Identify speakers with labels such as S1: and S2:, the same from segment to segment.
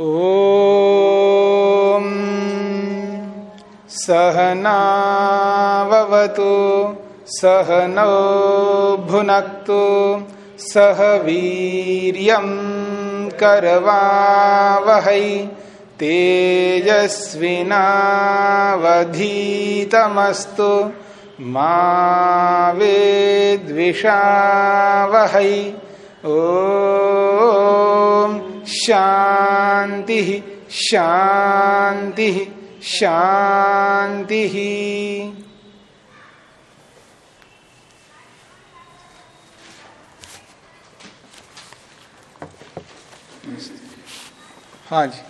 S1: ॐ सहनावतु सहनौ भुनक्तु सह वीर्यं करवावहै तेजस्विनावधीतमस्तु मा वेद्विषावहै। ॐ शान्तिः शांति शांति। हाँ जी।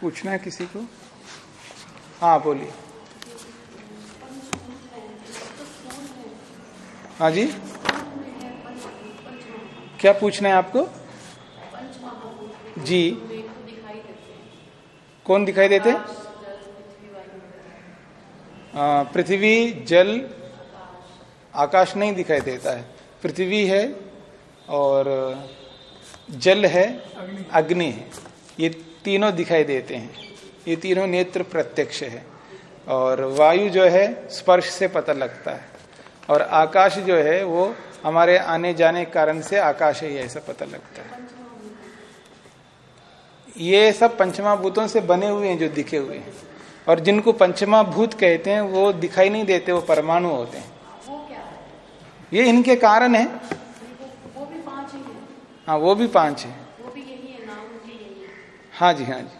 S1: पूछना है किसी को? हाँ बोलिए। हाँ जी। क्या पूछना है आपको? जी। कौन दिखाई देते? पृथ्वी, जल, आकाश नहीं दिखाई देता है। पृथ्वी है और जल है, अग्नि है। ये तीनों दिखाई देते हैं। ये तीनों नेत्र प्रत्यक्ष है। और वायु जो है, स्पर्श से पता लगता है। और आकाश जो है, वो हमारे आने जाने के कारण से आकाश है ऐसा पता लगता है। ये सब पंचमा भूतों से बने हुए हैं जो दिखे हुए हैं। और जिनको पंचमा भूत कहते हैं वो दिखाई नहीं देते वो परमाणु होते हैं। ये इनके कारण है। हाँ वो भी पाँच है।
S2: वो भी यही है
S1: जी हाँ जी।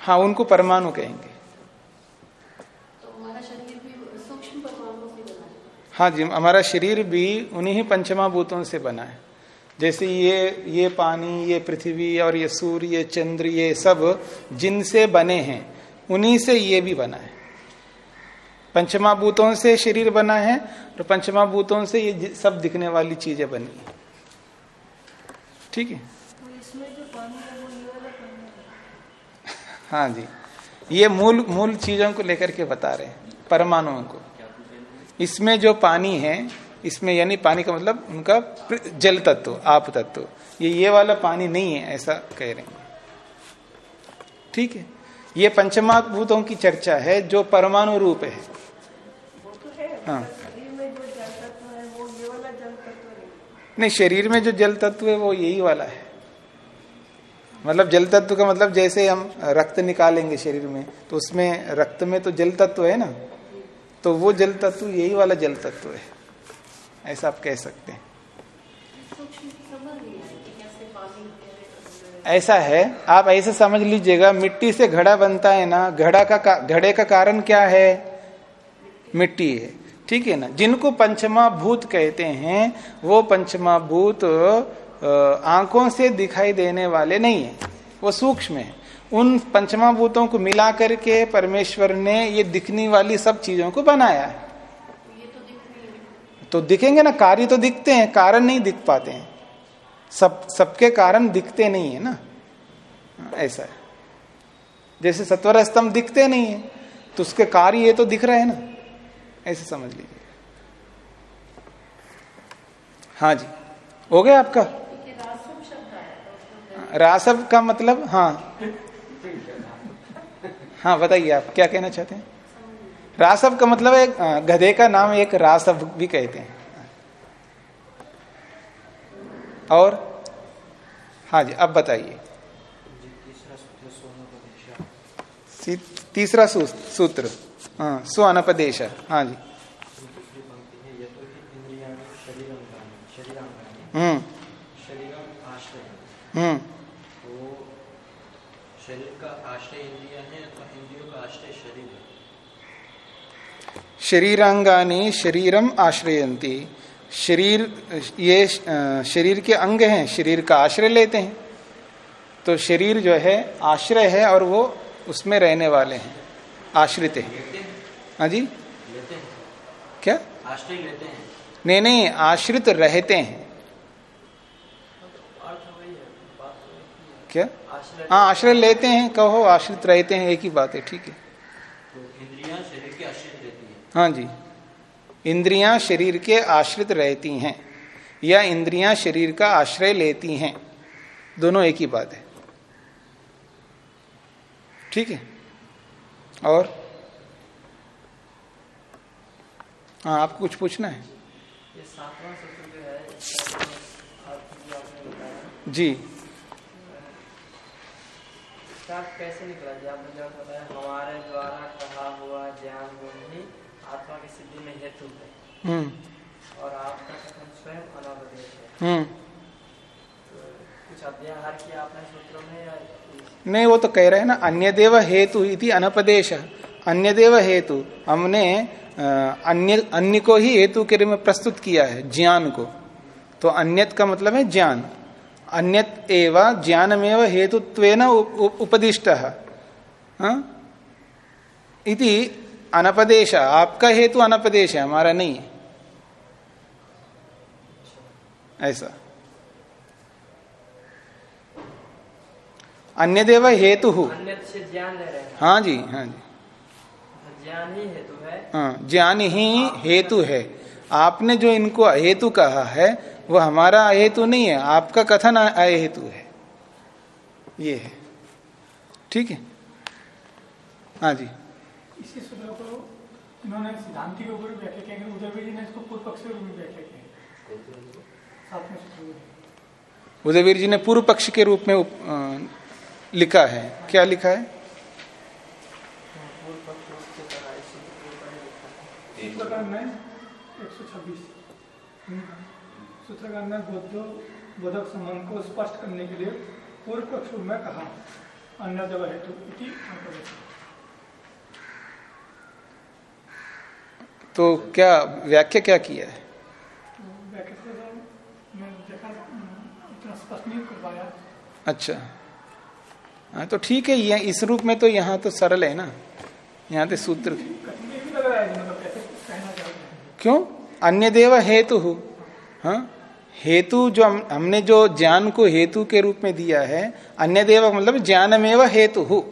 S1: हाँ उनको परमाणु कहेंगे
S2: तो हमारा शरीर भी सूक्ष्म परमाणु से बना है
S1: जी हमारा शरीर भी उन्हीं पंचमा भूतों से बना है। जैसे ये ये पानी ये पृथ्वी और ये सूर्य ये चंद्र ये सब जिनसे बने हैं उन्हीं से ये भी बना है। पंचमा भूतों से शरीर बना है और पंचमा भूतों से ये सब दिखने वाली चीज़ें बनी है। ठीक है। हाँ जी ये मूल मूल चीज़ों को लेकर के बता रहे हैं परमाणुओं को। इसमें जो पानी है, इसमें यानी पानी का मतलब उनका जल तत्व, आप तत्व। ये ये वाला पानी नहीं है, ऐसा कह रहे हैं। ठीक है? ये पंचमा भूतों की चर्चा है, जो परमाणु रूप है। हाँ। नहीं, शरीर में जो जल तत्व है, वो यही वाला है। मतलब जल तत्व का मतलब जैसे हम रक्त निकालेंगे शरीर में तो उसमें रक्त में तो जल तत्व है ना? तो वो जल तत्व यही वाला जल तत्व है। ऐसा आप कह सकते हैं। ऐसा है, आप ऐसे समझ लीजिएगा, मिट्टी से घड़ा बनता है ना, घड़ा का घड़े का कारण क्या है? मिट्टी है। ठीक है ना? जिनको पंचमा भूत कहते हैं, वो पंचमा भूत आँखों से दिखाई देने वाले नहीं है। वो सूक्ष्म है। उन पंचमा भूतों को मिला करके परमेश्वर ने ये दिखने वाली सब चीज़ों को बनाया है।
S2: तो
S1: दिखेंगे ना कार्य तो दिखते हैं कारण नहीं दिख पाते हैं। सब सबके कारण दिखते नहीं है ना। ऐसा है। जैसे सत्वर स्तंभ दिखते नहीं है तो उसके कार्य ये तो दिख रहे हैं ना। ऐसे समझ लीजिए। हाँ जी। हो गया आपका?
S2: रासव
S1: का मतलब हाँ। हाँ बताइए आप क्या कहना चाहते हैं? रासव का मतलब एक अ, गधे का नाम एक रासव भी कहते हैं। और? हाँ जी अब बताइए। तीसरा सूत्र हाँ स्व अनपदेश हाँ जी। हम्म। हम्म
S3: तो शरीर का आश्रय इंद्रिया है तो इंद्रियों का आश्रय शरीर है
S1: शरीरांगानी शरीरम आश्रयंती शरीर ये शरीर के अंग हैं शरीर का आश्रय लेते हैं। तो शरीर जो है आश्रय है और वो उसमें रहने वाले हैं। आश्रित है। हाँ। जी?
S3: लेते हैं।
S1: क्या?
S3: आश्रय लेते हैं।
S1: नहीं नहीं आश्रित रहते हैं। क्या? हाँ आश्रय लेते हैं कहो आश्रित रहते हैं एक ही बात है ठीक है।
S3: तो इंद्रियाँ शरीर के आश्रित रहती है
S1: जी। इंद्रियाँ शरीर के आश्रित रहती हैं या इंद्रियाँ शरीर का आश्रय लेती हैं दोनों एक ही बात है। ठीक है? और? हाँ आपको कुछ पूछना है?
S4: ये सातवां सूत्र जो है कैसे निकला जी? आपने जो बताया हमारे द्वारा कहा हुआ ज्ञान गुण ही आत्मा की सिद्धि में हेतु है।
S1: हम्म।
S4: और आपका कथन स्वयं अनावदेश है।
S1: हम्म।
S4: तो कुछ अध्याहार किया आपने सूत्रों में या
S1: नहीं वो तो कह रहे हैं ना अन्य देव हेतु इति अनपदेश। अन्य देव हेतु हमने अन्य अन्य को ही हेतु के रूप में प्रस्तुत किया है ज्ञान को। तो अन्यत का मतलब है ज्ञान। अन्यत एवं ज्ञानमेव उप- उपदिष्ट। हाँ? इति अनपदेश आपका हेतु अनपदेश है हमारा नहीं है। ऐसा। अन्य देव हेतु
S4: हैं।
S1: हाँ जी हाँ जी।
S4: ज्ञान ही हेतु है।
S1: हाँ ज्ञान ही हेतु है। आपने जो इनको हेतु कहा है वो हमारा हेतु नहीं है आपका कथन हेतु है। ये है। ठीक है? हाँ जी।
S5: इन्होंने सिद्धांति के ऊपर व्याख्या किया है उदयवीर जी ने इसको पूर्व पक्ष के रूप में व्याख्या की है।
S1: उदयवीर जी ने पूर्व पक्ष के रूप में लिखा है। क्या लिखा है?
S4: पूर्व पक्ष उसके तरह इस सूत्र के ऊपर लिखा
S5: सूत्रकार ने बोधो बोधक संबंध को स्पष्ट करने के लिए पूर्व पक्ष में कहा। अन्य देव हेतु इति अंतर्गत।
S1: तो क्या व्याख्या क्या किया है?
S5: तो व्याख्या से मैं देखा इतना स्पष्ट नहीं कर पाया।
S1: अच्छा। हाँ तो ठीक है ये इस रूप में तो यहाँ तो सरल है ना। यहाँ तो सूत्र।
S5: है मतलब हैं
S1: क्यों? अन्य देव हेतु। हाँ हेतु जो हम, हमने जो ज्ञान को हेतु के रूप में दिया है अन्य देव मतलब ज्ञान में वह हेतु।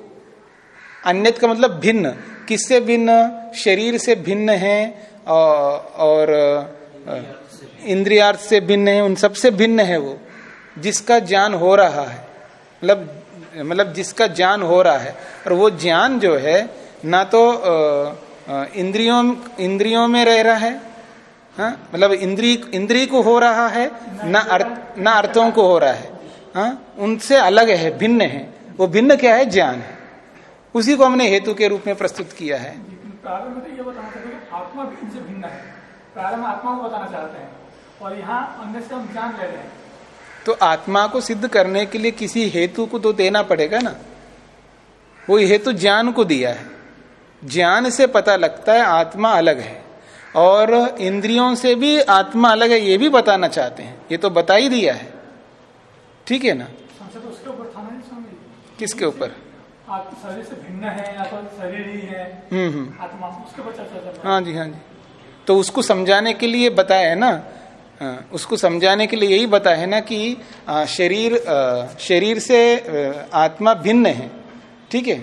S1: अन्यत का मतलब भिन्न। किससे भिन्न? शरीर से भिन्न है और, इंद्रियार्थ से भिन्न है उन सबसे भिन्न है वो जिसका ज्ञान हो रहा है। मतलब मतलब जिसका ज्ञान हो रहा है। और वो ज्ञान जो है ना तो इंद्रियों इंद्रियों में रह रहा है हाँ? मतलब इंद्री इंद्री को हो रहा है ना अर्थ ना अर्थों को हो रहा है हाँ? उनसे अलग है भिन्न है। वो भिन्न क्या है? ज्ञान है। उसी को हमने हेतु के रूप में प्रस्तुत किया है।
S5: प्रारंभ में तो ये बताना चाहते हैं आत्मा भी इनसे भिन्न है। प्रारंभ आत्मा को बताना चाहते हैं और यहाँ अन्य से हम जान ले रहे हैं।
S1: तो आत्मा को सिद्ध करने के लिए किसी हेतु को तो देना पड़ेगा ना। वो हेतु ज्ञान को दिया है। ज्ञान से पता लगता है आत्मा अलग है। और इंद्रियों से भी आत्मा अलग है ये भी बताना चाहते हैं। ये तो बता ही दिया है। ठीक है ना?
S5: तो उसके ऊपर था ना
S1: किसके ऊपर?
S5: आप शरीर से भिन्न है या तो शरीर ही है
S1: हम्म हम्म।
S5: आत्मा उसके ऊपर चर्चा हाँ।
S1: जी हाँ जी। तो उसको समझाने के लिए बताया है ना? हाँ, उसको समझाने के लिए यही बताया है ना कि शरीर शरीर से आत्मा भिन्न है। ठीक है?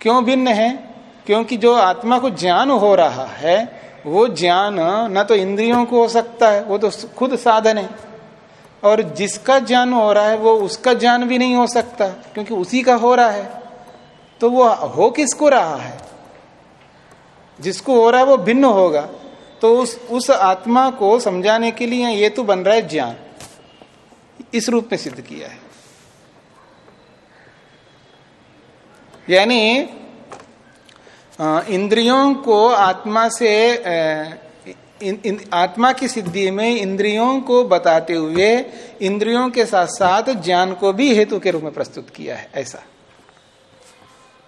S1: क्यों भिन्न है? क्योंकि जो आत्मा को ज्ञान हो रहा है वो ज्ञान न तो इंद्रियों को हो सकता है वो तो खुद साधन है। और जिसका ज्ञान हो रहा है वो उसका ज्ञान भी नहीं हो सकता क्योंकि उसी का हो रहा है। तो वो हो किसको रहा है? जिसको हो रहा है वो भिन्न होगा। तो उस उस आत्मा को समझाने के लिए ये तो बन रहा है ज्ञान। इस रूप में सिद्ध किया है। यानी इंद्रियों को आत्मा से इन, इन, आत्मा की सिद्धि में इंद्रियों को बताते हुए इंद्रियों के साथ साथ ज्ञान को भी हेतु के रूप में प्रस्तुत किया है। ऐसा।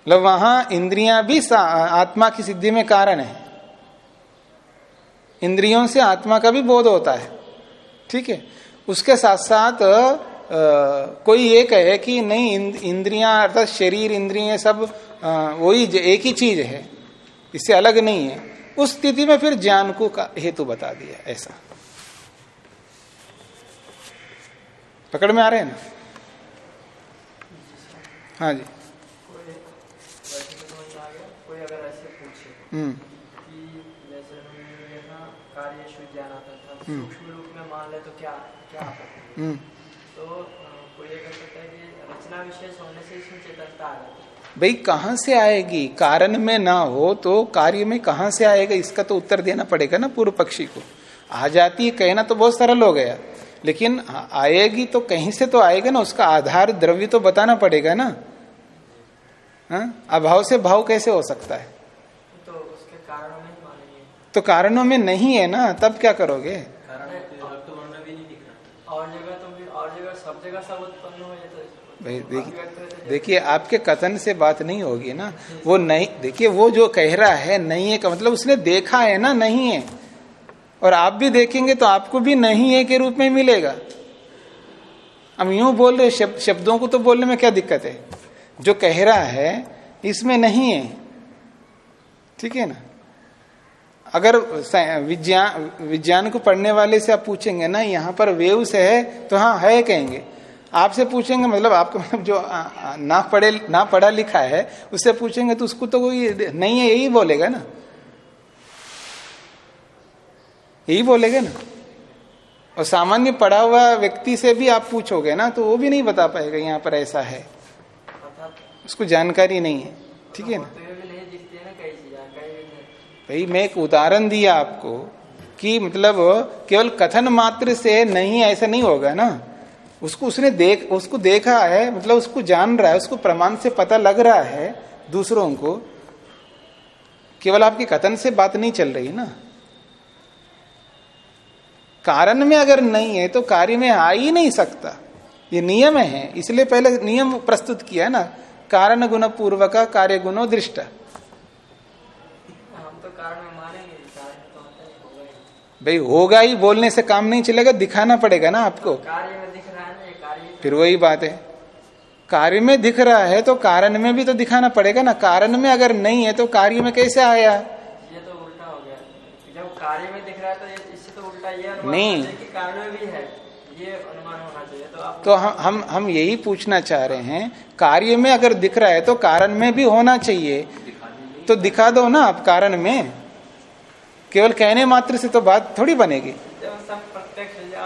S1: मतलब वहाँ इंद्रियाँ भी आत्मा की सिद्धि में कारण है। इंद्रियों से आत्मा का भी बोध होता है। ठीक है? उसके साथ साथ अ, कोई ये कहे कि नहीं इंद- इंद्रियाँ अर्थात शरीर इंद्रिय सब वही एक ही चीज़ है। इससे अलग नहीं है। उस स्थिति में फिर ज्ञान को का हेतु बता दिया ऐसा। पकड़ में आ रहे हैं ना? हाँ जी
S4: कोई वैसे तो समझ में आ गया कोई अगर ऐसे पूछे
S1: हम्म
S4: कि जैसे हमने यहाँ कार्येश ज्ञान आता था सूक्ष्म रूप में मान ले तो क्या क्या आपत्ति?
S1: हम्म।
S4: तो कोई ये कह सकता है कि रचना विशेष होने से इसमें चेतनता आ जाती है।
S1: भाई कहाँ से आएगी? कारण में ना हो तो कार्य में कहाँ से आएगा? इसका तो उत्तर देना पड़ेगा ना पूर्व पक्षी को। आ जाती है कहना तो बहुत सरल हो गया। लेकिन आएगी तो कहीं से तो आएगा ना उसका आधार द्रव्य तो बताना पड़ेगा ना। हाँ? अभाव से भाव कैसे हो सकता है
S4: तो उसके कारणों में ही मानेंगे
S1: तो कारणों में नहीं है ना तब क्या करोगे?
S3: कारण रक्त वर्ण भी नहीं दिख रहा।
S4: और जगह तो भी और जगह सब जगह सब उत्पन्न हो ये तो
S1: भाई देखिए
S4: तो
S1: देखिए आपके कथन से बात नहीं होगी ना। वो नहीं देखिए वो जो कह रहा है नहीं है का मतलब उसने देखा है ना नहीं है। और आप भी देखेंगे तो आपको भी नहीं है के रूप में मिलेगा। हम यूँ बोल रहे शब, शब्दों को तो बोलने में क्या दिक्कत है? जो कह रहा है इसमें नहीं है। ठीक है ना? अगर विज्ञान विज्ञान को पढ़ने वाले से आप पूछेंगे ना यहाँ पर वेव से है तो हाँ है कहेंगे। आपसे पूछेंगे मतलब आपको मतलब जो ना पढ़े ना पढ़ा लिखा है उससे पूछेंगे तो उसको तो कोई नहीं है यही बोलेगा ना। यही बोलेगा ना। और सामान्य पढ़ा हुआ व्यक्ति से भी आप पूछोगे ना तो वो भी नहीं बता पाएगा यहाँ पर ऐसा है। उसको जानकारी नहीं है। ठीक है ना? भाई, मैं एक उदाहरण दिया आपको कि मतलब केवल कथन मात्र से नहीं, ऐसा नहीं होगा ना। उसको उसने देख, उसको देखा है मतलब उसको जान रहा है, उसको प्रमाण से पता लग रहा है दूसरों को। केवल आपके कथन से बात नहीं चल रही ना। कारण में अगर नहीं है तो कार्य में आ ही नहीं सकता। ये नियम है, इसलिए पहले नियम प्रस्तुत किया ना। कारण गुण पूर्वक, कार्य गुणो दृष्टा
S4: हम तो कारण में मानेंगे कारण तो होता ही होगा ही
S1: भाई होगा ही बोलने से काम नहीं चलेगा दिखाना पड़ेगा ना आपको।
S4: कार्य में दिख रहा है कार्य
S1: फिर वही बात है। कार्य में दिख रहा है तो कारण में भी तो दिखाना पड़ेगा ना। कारण में अगर नहीं है तो कार्य में कैसे आया?
S4: ये तो उल्टा हो गया। जब कार्य में दिख रहा है तो इससे तो उल्टा ये अनुमान
S1: नहीं।
S4: कारण में भी है। ये अनुमान होना चाहिए तो आप
S1: तो हम हम हम यही पूछना चाह रहे हैं कार्य में अगर दिख रहा है तो कारण में भी होना चाहिए। तो दिखा दो ना आप कारण में। केवल कहने मात्र से तो बात थोड़ी बनेगी।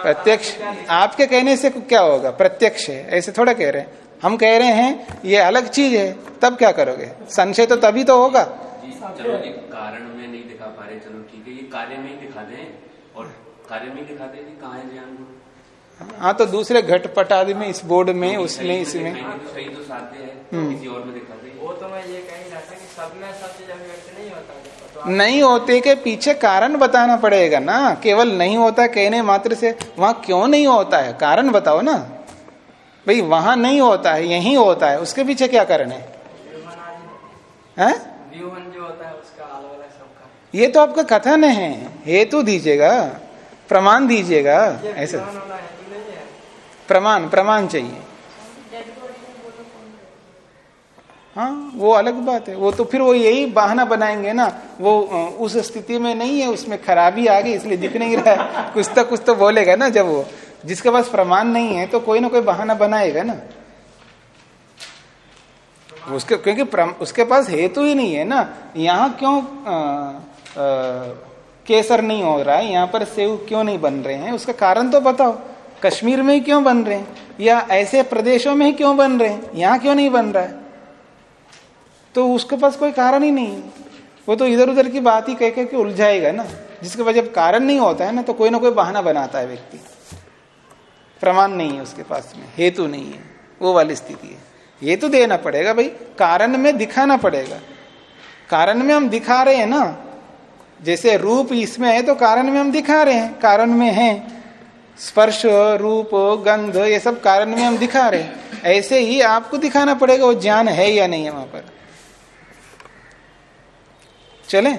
S4: प्रत्यक्ष
S1: प्रत्यक्ष
S4: आपको
S1: कहने से क्या होगा? प्रत्यक्ष है ऐसे थोड़ा कह रहे हैं। हम कह रहे हैं ये अलग चीज़ है तब क्या करोगे? संशय तो तभी तो होगा।
S6: चलो जी कारण में नहीं दिखा पा रहे चलो ठीक है ये कार्य में ही दिखा दें और कार्य में ही दिखा दें कि कहाँ है ज्ञान
S1: हाँ तो दूसरे घटपट आदि में इस बोर्ड में उसमें
S6: सही तो
S1: इसमें
S6: तो सही तो साध्य है
S1: हम्म।
S6: किसी और में दिखा दें।
S4: वो तो मैं ये कह ही रहा था कि सब में सब चीज़ अभिव्यक्त नहीं होता है। तो आप-
S1: नहीं होते के पीछे कारण बताना पड़ेगा ना। केवल नहीं होता कहने मात्र से वहाँ क्यों नहीं होता है? कारण बताओ ना। भाई वहाँ नहीं होता है यही होता है। उसके पीछे क्या कारण है? हैं?
S4: व्यूहन जो होता है उसका अलग अलग सबका
S1: ये तो आपका कथन है। हेतु दीजिएगा। प्रमाण दीजिएगा। ऐसा। प्रमाण प्रमाण चाहिए
S2: डेड बॉडी में बोलो कौन है?
S1: हाँ वो अलग बात है। वो तो फिर वो यही बहाना बनाएँगे ना। वो उस स्थिति में नहीं है उसमें खराबी आ गई इसलिए दिख नहीं रहा है। कुछ तो कुछ तो बोलेगा ना जब वो। जिसके पास प्रमाण नहीं है तो कोई ना कोई बहाना बनाएगा ना। उसके क्योंकि उसके पास हेतु ही नहीं है ना। यहाँ क्यों अ, अ, केसर नहीं हो रहा है? यहाँ पर सेव क्यों नहीं बन रहे हैं? उसका कारण तो बताओ। कश्मीर में ही क्यों बन रहे हैं? या ऐसे प्रदेशों में ही क्यों बन रहे हैं? यहाँ क्यों नहीं बन रहा है? तो उसके पास कोई कारण ही नहीं। वो तो इधर उधर की बात ही कह कह के उलझाएगा ना। जिसके पास जब कारण नहीं होता है ना तो कोई ना कोई बहाना बनाता है व्यक्ति। प्रमाण नहीं है उसके पास में, हेतु नहीं है। वो वाली स्थिति है। ये तो देना पड़ेगा भाई, कारण में दिखाना पड़ेगा। कारण में हम दिखा रहे हैं ना। जैसे रूप इसमें है तो कारण में हम दिखा रहे हैं। कारण में है। स्पर्श, रूप, गंध, ये सब कारण में हम दिखा रहे हैं। ऐसे ही आपको दिखाना पड़ेगा वो ज्ञान है या नहीं है वहाँ पर। चले।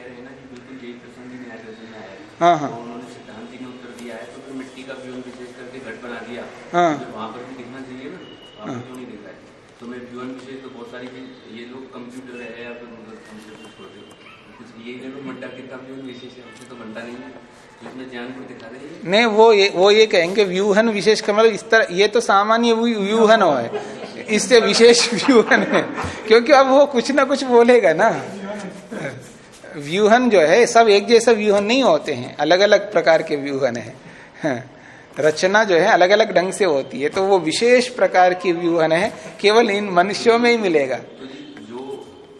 S6: हैं ना कि बिल्कुल यही न्याय में हाँ।
S1: हाँ
S6: तो उन्होंने सिद्धांति ने उत्तर दिया है तो फिर मिट्टी का व्यूहन विशेष करके घट बना दिया।
S1: हाँ।
S6: तो वहाँ पर भी दिखना चाहिए ना वहाँ क्यों नहीं दिख रहा है? तो मैं व्यूहन विशेष तो बहुत सारी चीज़ ये लोग कंप्यूटर है या फिर मतलब कंप्यूटर कुछ छोड़ दो कुछ ये मंडा कितना व्यूहन विशेष है तो बनता नहीं है। तो
S1: नहीं वो ये वो ये कहेंगे व्यूहन विशेष का मतलब इस तरह ये तो सामान्य व्यूहन हो है। इससे विशेष व्यूहन है। क्योंकि अब वो कुछ ना कुछ बोलेगा ना। व्यूहन जो है सब एक जैसे व्यूहन नहीं होते हैं। अलग अलग प्रकार के व्यूहन है। हाँ, रचना जो है अलग अलग ढंग से होती है। तो वो विशेष प्रकार की व्यूहन है। केवल इन मनुष्यों में ही मिलेगा
S6: तो जी जो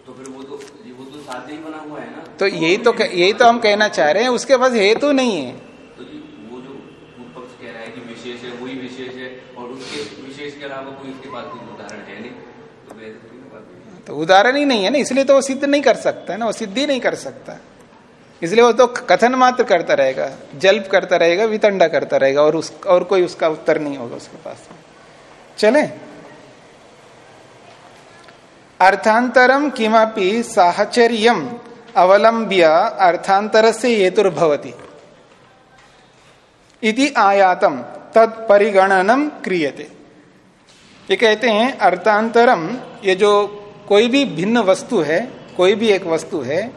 S6: तो फिर वो तो जी वो तो साथ ही बना हुआ है ना
S1: तो यही तो यही तो हम कहना चाह रहे हैं उसके पास हेतु नहीं है।
S6: तो जी वो जो पक्ष कह रहा है कि विशेष है वही विशेष है और उसके विशेष के अलावा कोई उसके पास कोई उदाहरण है नहीं। तो हुई।
S1: तो उदाहरण ही नहीं है ना इसलिए तो वो सिद्ध नहीं कर सकता है ना वो सिद्धि नहीं कर सकता। इसलिए वो तो कथन मात्र करता रहेगा जल्प करता रहेगा वितंडा करता रहेगा और उस और कोई उसका उत्तर नहीं होगा उसके पास। चले। अर्थांतरम किमपि साहचर्यम। अवलंब्य अर्थांतर से हेतुर्भवती। इति आयातम तत्परिगणनम क्रियते। ये कहते हैं, अर्थांतरम, ये जो कोई भी भिन्न वस्तु है, कोई भी एक वस्तु है,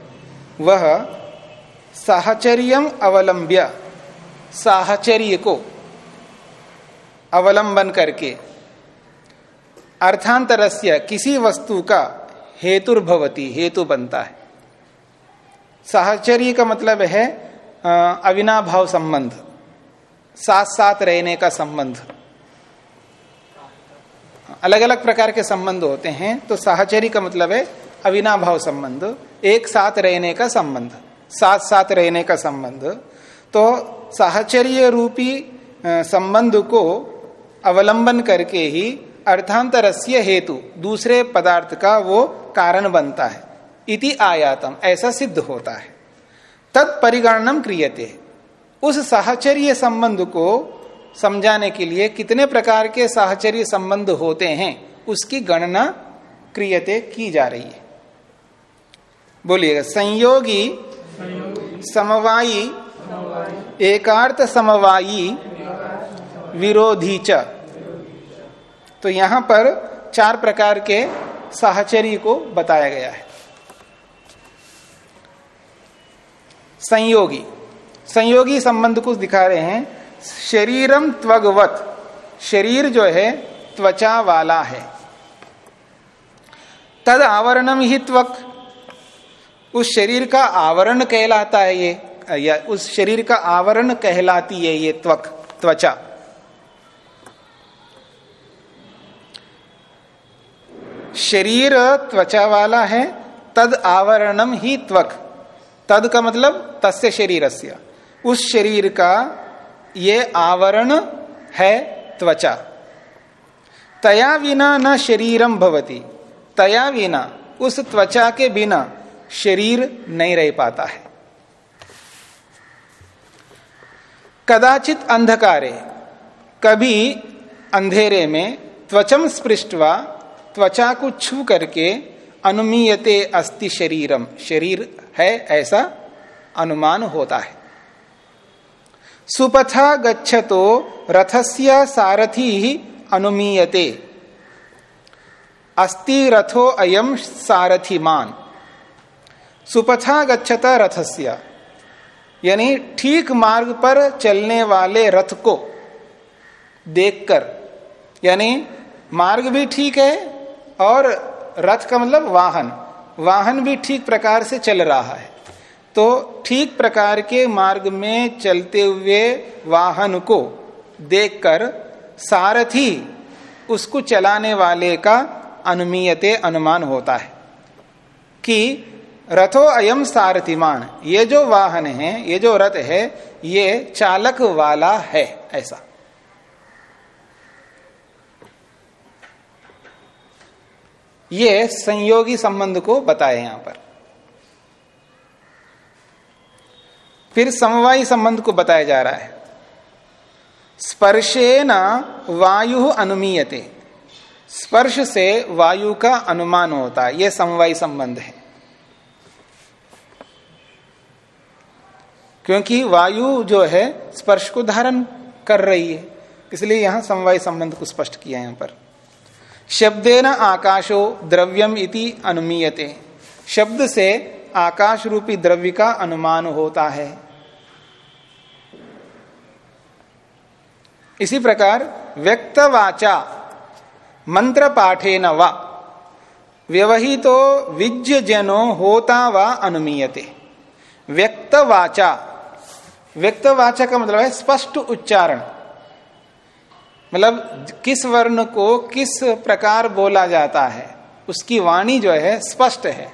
S1: वह साहचर्यम अवलंब्य, साहचर्य को अवलंबन करके अर्थांतरस्य किसी वस्तु का हेतुर्भवती, हेतु बनता है। साहचर्य का मतलब है अविनाभाव संबंध साथ साथ रहने का संबंध। अलग अलग प्रकार के संबंध होते हैं तो साहचर्य का मतलब है अविनाभाव संबंध, एक साथ रहने का संबंध साथ साथ रहने का संबंध। तो साहचर्य रूपी संबंध को अवलंबन करके ही अर्थांतरस्य हेतु दूसरे पदार्थ का वो कारण बनता है। इति आयातम, ऐसा सिद्ध होता है। तत्परिगणनम क्रियते। उस साहचर्य संबंध को समझाने के लिए कितने प्रकार के साहचर्य संबंध होते हैं, उसकी गणना क्रियते की जा रही है। बोलिएगा, संयोगी, समवायी, एकार्थ समवायी, विरोधी च। तो यहाँ पर चार प्रकार के साहचर्य को बताया गया है। संयोगी। संयोगी संबंध को दिखा रहे हैं। शरीरम त्वगवत। शरीर जो है, त्वचा वाला है। तद आवरणम ही त्वक। उस शरीर का आवरण कहलाता है ये, या उस शरीर का आवरण कहलाती है ये त्वक, त्वचा। शरीर त्वचा वाला है, तद आवरणम ही त्वक। तद का मतलब तस्य शरीर उस शरीर का ये आवरण है त्वचा। तया बिना न शरीरम भवती। तया बिना उस त्वचा के बिना शरीर नहीं रह पाता है। कदाचित अंधकारे, कभी अंधेरे में त्वचम स्पृष्टवा त्वचा को छू करके अनुमीयते अस्ति शरीरम शरीर है, ऐसा अनुमान होता है। सुपथा गच्छतो, रथस्य सारथी ही अनुमीयते। अस्ति रथो अयम सारथिमान। सुपथा गच्छता रथस्य। यानी ठीक मार्ग पर चलने वाले रथ को देखकर, यानी मार्ग भी ठीक है और रथ का मतलब वाहन। वाहन भी ठीक प्रकार से चल रहा है। तो ठीक प्रकार के मार्ग में चलते हुए वाहन को देखकर सारथी उसको चलाने वाले का अनुमीयते अनुमान होता है कि रथो अयम सारथिमान, ये जो वाहन है, ये जो रथ है, ये चालक वाला है, ऐसा। ये संयोगी संबंध को बताए यहाँ पर। फिर समवायी संबंध को बताया जा रहा है। स्पर्शे न वायु अनुमीयते। स्पर्श से वायु का अनुमान होता है यह समवायी संबंध है। क्योंकि वायु जो है, स्पर्श को धारण कर रही है, इसलिए यहाँ समवाय संबंध को स्पष्ट किया यहाँ पर। शब्देन आकाशो द्रव्यम इति अनुमीयते। शब्द से आकाश रूपी द्रव्य का अनुमान होता है। इसी प्रकार व्यक्तवाचा मंत्र पाठे न व, व्यवहितो विज्य जनो होता व अनुमीयते। व्यक्त वाचा व्यक्त वाचा का मतलब है स्पष्ट उच्चारण। मतलब किस वर्ण को किस प्रकार बोला जाता है, उसकी वाणी जो है स्पष्ट है।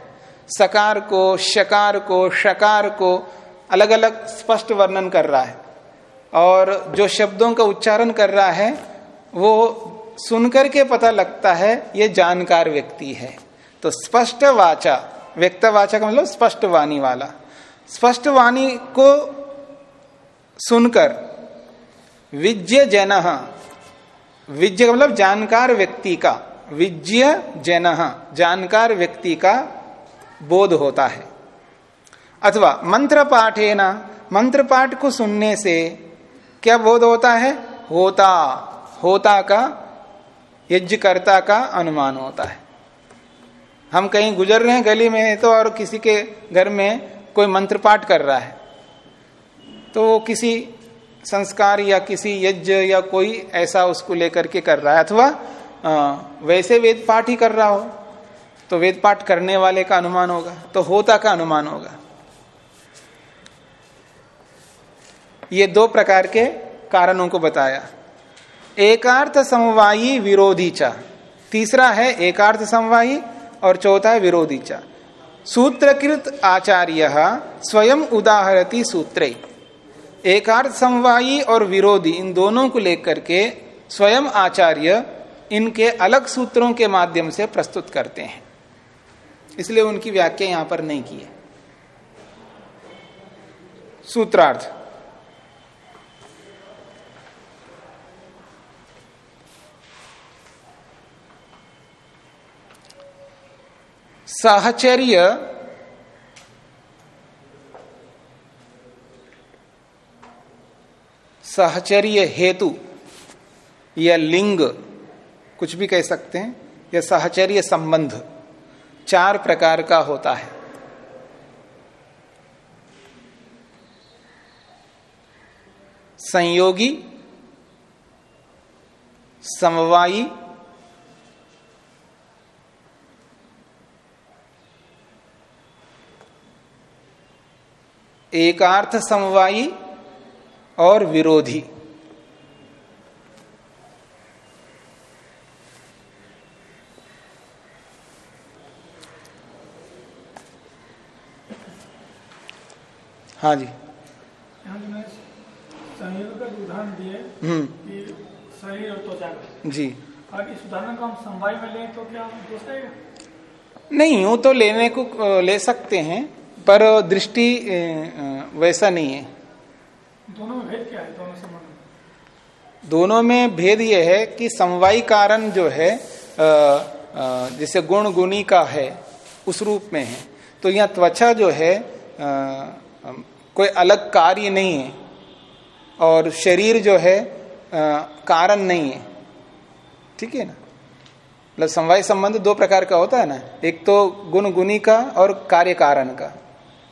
S1: सकार को, शकार को शकार को अलग अलग स्पष्ट वर्णन कर रहा है। और जो शब्दों का उच्चारण कर रहा है, वो सुनकर के पता लगता है, ये जानकार व्यक्ति है। तो स्पष्ट वाचा, व्यक्त वाचा का मतलब स्पष्ट वाणी वाला। स्पष्ट वाणी को सुनकर विज्य जन विज्य का मतलब जानकार व्यक्ति का, विज्ञ जन, जानकार व्यक्ति का बोध होता है। अथवा मंत्र पाठे न मंत्र पाठ को सुनने से क्या बोध होता है? होता होता का, यज्ञकर्ता का अनुमान होता है। हम कहीं गुजर रहे हैं गली में तो और किसी के घर में कोई मंत्र पाठ कर रहा है तो वो किसी संस्कार या किसी यज्ञ या कोई ऐसा उसको लेकर के कर रहा है, अथवा वैसे वेद पाठ ही कर रहा हो तो वेद पाठ करने वाले का अनुमान होगा तो होता का अनुमान होगा। ये दो प्रकार के कारणों को बताया। एकार्थ समवायी विरोधी चा। तीसरा है एकार्थ समवायी और चौथा है विरोधी चा। सूत्रकृत आचार्य स्वयं उदाहरती सूत्र। एकार्थ समवायी और विरोधी इन दोनों को लेकर के स्वयं आचार्य इनके अलग सूत्रों के माध्यम से प्रस्तुत करते हैं। इसलिए उनकी व्याख्या यहाँ पर नहीं की है। सूत्रार्थ। साहचर्य सहचर्य हेतु या लिंग, कुछ भी कह सकते हैं, या सहचर्य संबंध, चार प्रकार का होता है। संयोगी, समवायी, एकार्थ समवायी और विरोधी। हाँ जी।
S5: संयोग का उदाहरण दिए
S1: हम्म।
S5: शरीर और त्वचा का।
S1: जी।
S5: और इस उदाहरण को हम समवाय में लें तो क्या दोष
S1: नहीं यूँ तो लेने को ले सकते हैं पर दृष्टि वैसा नहीं है।
S5: दोनों में भेद क्या है? दोनों संबंध
S1: दोनों में भेद यह है कि समवायी कारण जो है जैसे गुण गुणी का है उस रूप में है। तो यहाँ त्वचा जो है अ, कोई अलग कार्य नहीं है और शरीर जो है अ, कारण नहीं है। ठीक है ना? मतलब समवाय संबंध दो प्रकार का होता है ना? एक तो गुण गुणी का और कार्य कारण का।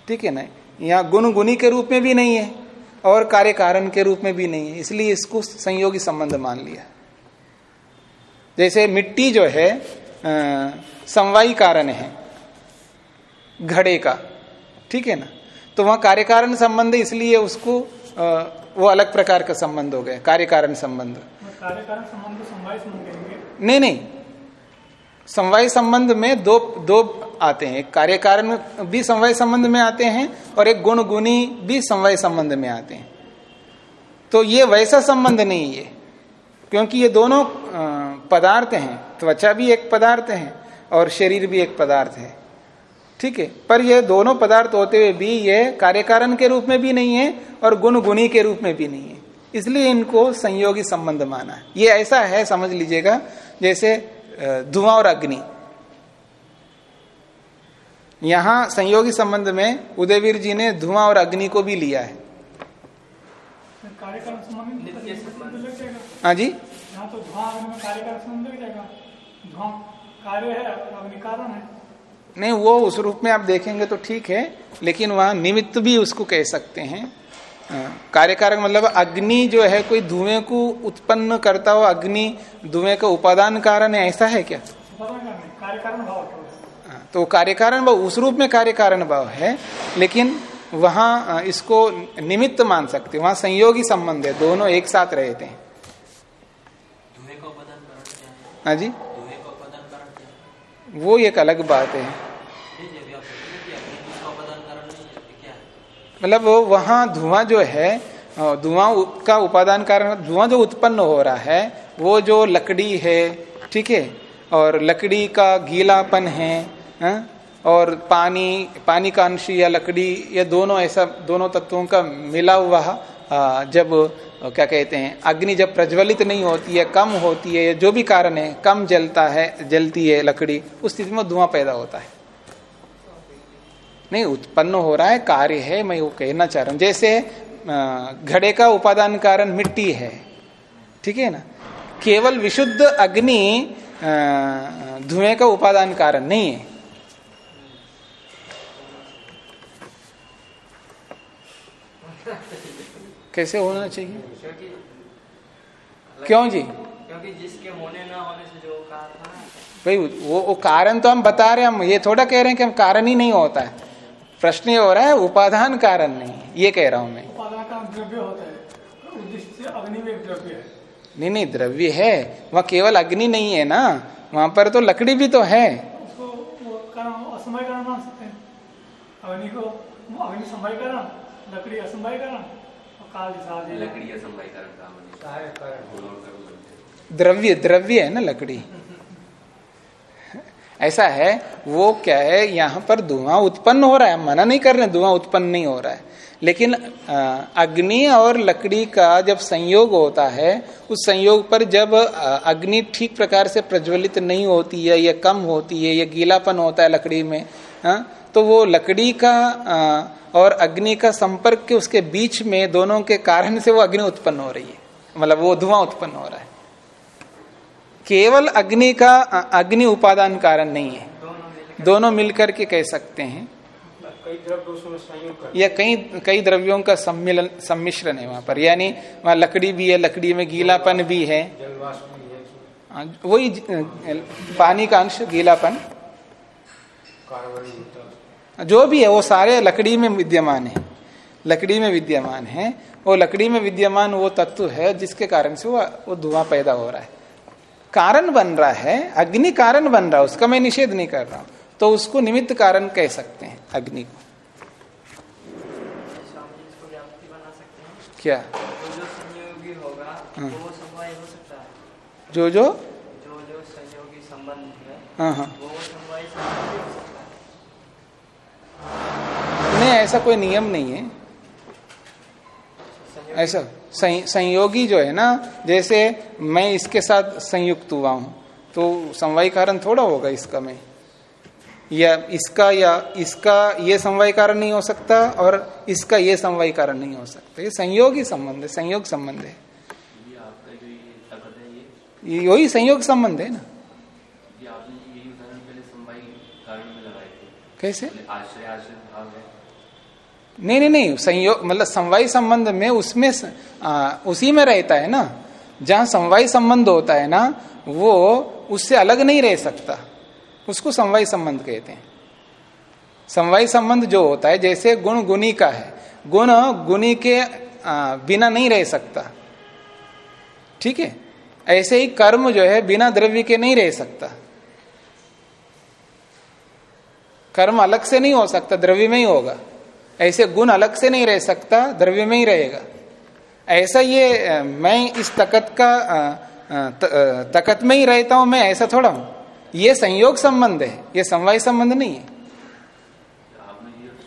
S1: ठीक है ना? यहाँ गुण गुणी के रूप में भी नहीं है। और कार्य कारण के रूप में भी नहीं है इसलिए इसको संयोगी संबंध मान लिया। जैसे मिट्टी जो है समवायी कारण है घड़े का ठीक है ना? तो वहाँ कार्य कारण संबंध इसलिए उसको अ, वो अलग प्रकार का संबंध हो गया कार्य कारण संबंध।
S5: तो कार्य कारण संबंध कहेंगे
S1: नहीं नहीं समवाय संबंध में दो दो आते हैं। कार्य कारण भी समवाय संबंध में आते हैं और एक गुण गुणी भी समवाय संबंध में आते हैं। तो ये वैसा संबंध नहीं है। क्योंकि ये दोनों पदार्थ हैं। त्वचा भी एक पदार्थ है और शरीर भी एक पदार्थ है। ठीक है? पर ये दोनों पदार्थ होते हुए भी ये कार्य कारण के रूप में भी नहीं है और गुण गुणी के रूप में भी नहीं है। इसलिए इनको संयोगी संबंध माना। ये ऐसा है, समझ लीजिएगा। जैसे धुआँ और अग्नि। यहाँ संयोगी संबंध में उदयवीर जी ने धुआँ और अग्नि को भी लिया है।
S5: तो
S1: हाँ जी।
S5: तो धुआँ अग्नि में कार्य कारण संबंध लग जाएगा। धुआँ कार्य है अग्नि कारण है।
S1: नहीं वो उस रूप में आप देखेंगे तो ठीक है लेकिन वहाँ निमित्त भी उसको कह सकते हैं। कार्यकारक मतलब अग्नि जो है, कोई धुएँ को उत्पन्न करता हो अग्नि, धुएँ का उपादान कारण है, ऐसा है क्या? तो कार्यकारण भाव, उस रूप में कार्यकारण भाव है, लेकिन वहाँ इसको निमित्त मान सकते वहाँ संयोगी संबंध है, दोनों एक साथ रहते हैं। हाँ जी? वो एक अलग बात है। मतलब वहाँ धुआँ जो है धुआँ का उपादान कारण धुआँ जो उत्पन्न हो रहा है, वो जो लकड़ी है, ठीक है और लकड़ी का गीलापन है हा? और पानी पानी का अंश या लकड़ी ये दोनों ऐसा, दोनों तत्वों का मिला हुआ जब क्या कहते हैं, अग्नि जब प्रज्वलित नहीं होती है, कम होती है जो भी कारण है, कम जलता है, जलती है लकड़ी, उस स्थिति में धुआँ पैदा होता है नहीं उत्पन्न हो रहा है कार्य है मैं वो कहना चाह रहा हूँ। जैसे घड़े का उपादान कारण मिट्टी है ठीक है ना? केवल विशुद्ध अग्नि धुएँ का उपादान कारण नहीं है। कैसे होना चाहिए? क्यों जी?
S4: क्योंकि जिसके होने ना होने से जो था
S1: भाई वो, वो कारण तो हम बता रहे हैं हम ये थोड़ा कह रहे हैं कि हम कारण ही नहीं होता है। प्रश्न ये हो रहा है उपादान कारण नहीं ये कह रहा हूँ मैं।
S5: द्रव्य होता है अग्नि में द्रव्य है।
S1: नहीं नहीं द्रव्य है वहाँ केवल अग्नि नहीं है ना वहाँ पर तो लकड़ी भी तो है।
S5: उसको असमय कारण मान सकते हैं। अग्नि को अग्नि समय कारण लकड़ी असमय कारण
S6: लकड़ी असमय कारण।
S1: द्रव्य द्रव्य है ना लकड़ी। ऐसा है, वो क्या है, यहाँ पर धुआँ उत्पन्न हो रहा है। मना नहीं कर रहे, धुआँ उत्पन्न नहीं हो रहा है। लेकिन अग्नि और लकड़ी का जब संयोग होता है, उस संयोग पर जब अग्नि ठीक प्रकार से प्रज्वलित नहीं होती है, या कम होती है, या गीलापन होता है लकड़ी में हा? तो वो लकड़ी का और अग्नि का संपर्क के उसके बीच में दोनों के कारण से वो अग्नि उत्पन्न हो रही है। मतलब वो धुआँ उत्पन्न हो रहा है। केवल अग्नि का, अग्नि उपादान कारण नहीं है। दोनों मिलकर के कह सकते हैं। या कई कई द्रव्यों का सम्मिलन, सम्मिश्रण है वहाँ पर। यानी वहाँ लकड़ी भी है, लकड़ी में गीलापन भी है। वही पानी का अंश, गीलापन। जो भी है, वो सारे लकड़ी में विद्यमान है। लकड़ी में विद्यमान है। वो लकड़ी में विद्यमान वो तत्व है, जिसके कारण से वो धुआँ पैदा हो रहा है। कारण बन रहा है, अग्नि कारण बन रहा है, उसका मैं निषेध नहीं कर रहा हूँ। तो उसको निमित्त कारण कह सकते हैं, अग्नि को। क्या? हाँ। जो जो?
S4: जो जो संयोगी संबंध है।
S1: नहीं, ऐसा कोई नियम नहीं है। ऐसा? संयोगी जो है ना जैसे मैं इसके साथ संयुक्त हुआ हूँ तो समवाय कारण थोड़ा होगा इसका मैं। या इसका या इसका ये समवाय कारण नहीं हो सकता और इसका ये समवाय कारण नहीं हो सकता। ये संयोग संबंध है संयोग संबंध है।
S6: ये आपका जो ये तकत है ये
S1: ये वही संयोग संबंध है ना।
S6: आपने यही पहले कारण में लगाए थे।
S1: कैसे?
S6: आश्रय आश्रय भाव है।
S1: नहीं नहीं नहीं संयोग मतलब समवाय संबंध में उसमें आ, उसी में रहता है ना। जहाँ समवाय संबंध होता है ना वो उससे अलग नहीं रह सकता। उसको समवाय संबंध कहते हैं। समवाय संबंध जो होता है जैसे गुण गुणी का है। गुण गुणी के आ, बिना नहीं रह सकता। ठीक है? ऐसे ही कर्म जो है बिना द्रव्य के नहीं रह सकता। कर्म अलग से नहीं हो सकता द्रव्य में ही होगा। ऐसे गुण अलग से नहीं रह सकता, द्रव्य में ही रहेगा। ऐसा ये मैं इस तकत का त- तकत में ही रहता हूँ मैं, ऐसा थोड़ा हूँ। ये संयोग संबंध है, ये समवाय संबंध नहीं है।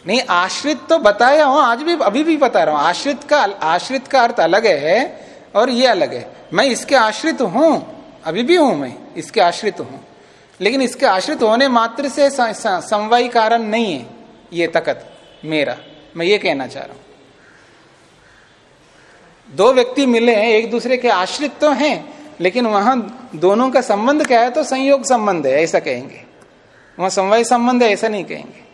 S1: नहीं, आश्रित तो बताया हूँ, आज भी, अभी भी बता रहा हूँ। आश्रित का आश्रित का अर्थ अलग है और ये अलग है। मैं इसके आश्रित हूँ, अभी भी हूँ मैं, इसके आश्रित हूँ। लेकिन इसके आश्रित होने मात्र स- समवाय कारण नहीं है ये तकत। मेरा। मैं ये कहना चाह रहा हूँ। दो व्यक्ति मिले हैं, एक दूसरे के आश्रित तो हैं, लेकिन वहाँ दोनों का संबंध क्या है? तो संयोग संबंध है, ऐसा कहेंगे। वहाँ समवाय संबंध है, ऐसा नहीं कहेंगे।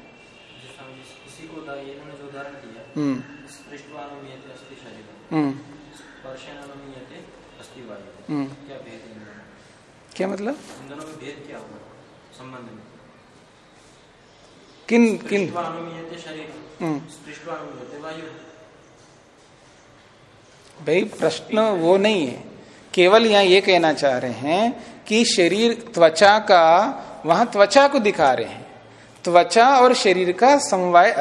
S1: हम्म। हम्म। हम्म।
S3: क्या
S1: मतलब?
S3: दोनों में भेद क्या हुआ? संबंध में।
S1: किन किन?
S3: शरीर
S1: हम्म।
S3: वायु
S1: भाई प्रश्न वो नहीं है। केवल यहाँ ये कहना चाह रहे हैं कि शरीर त्वचा का वहाँ त्वचा को दिखा रहे हैं। त्वचा और शरीर का समवाय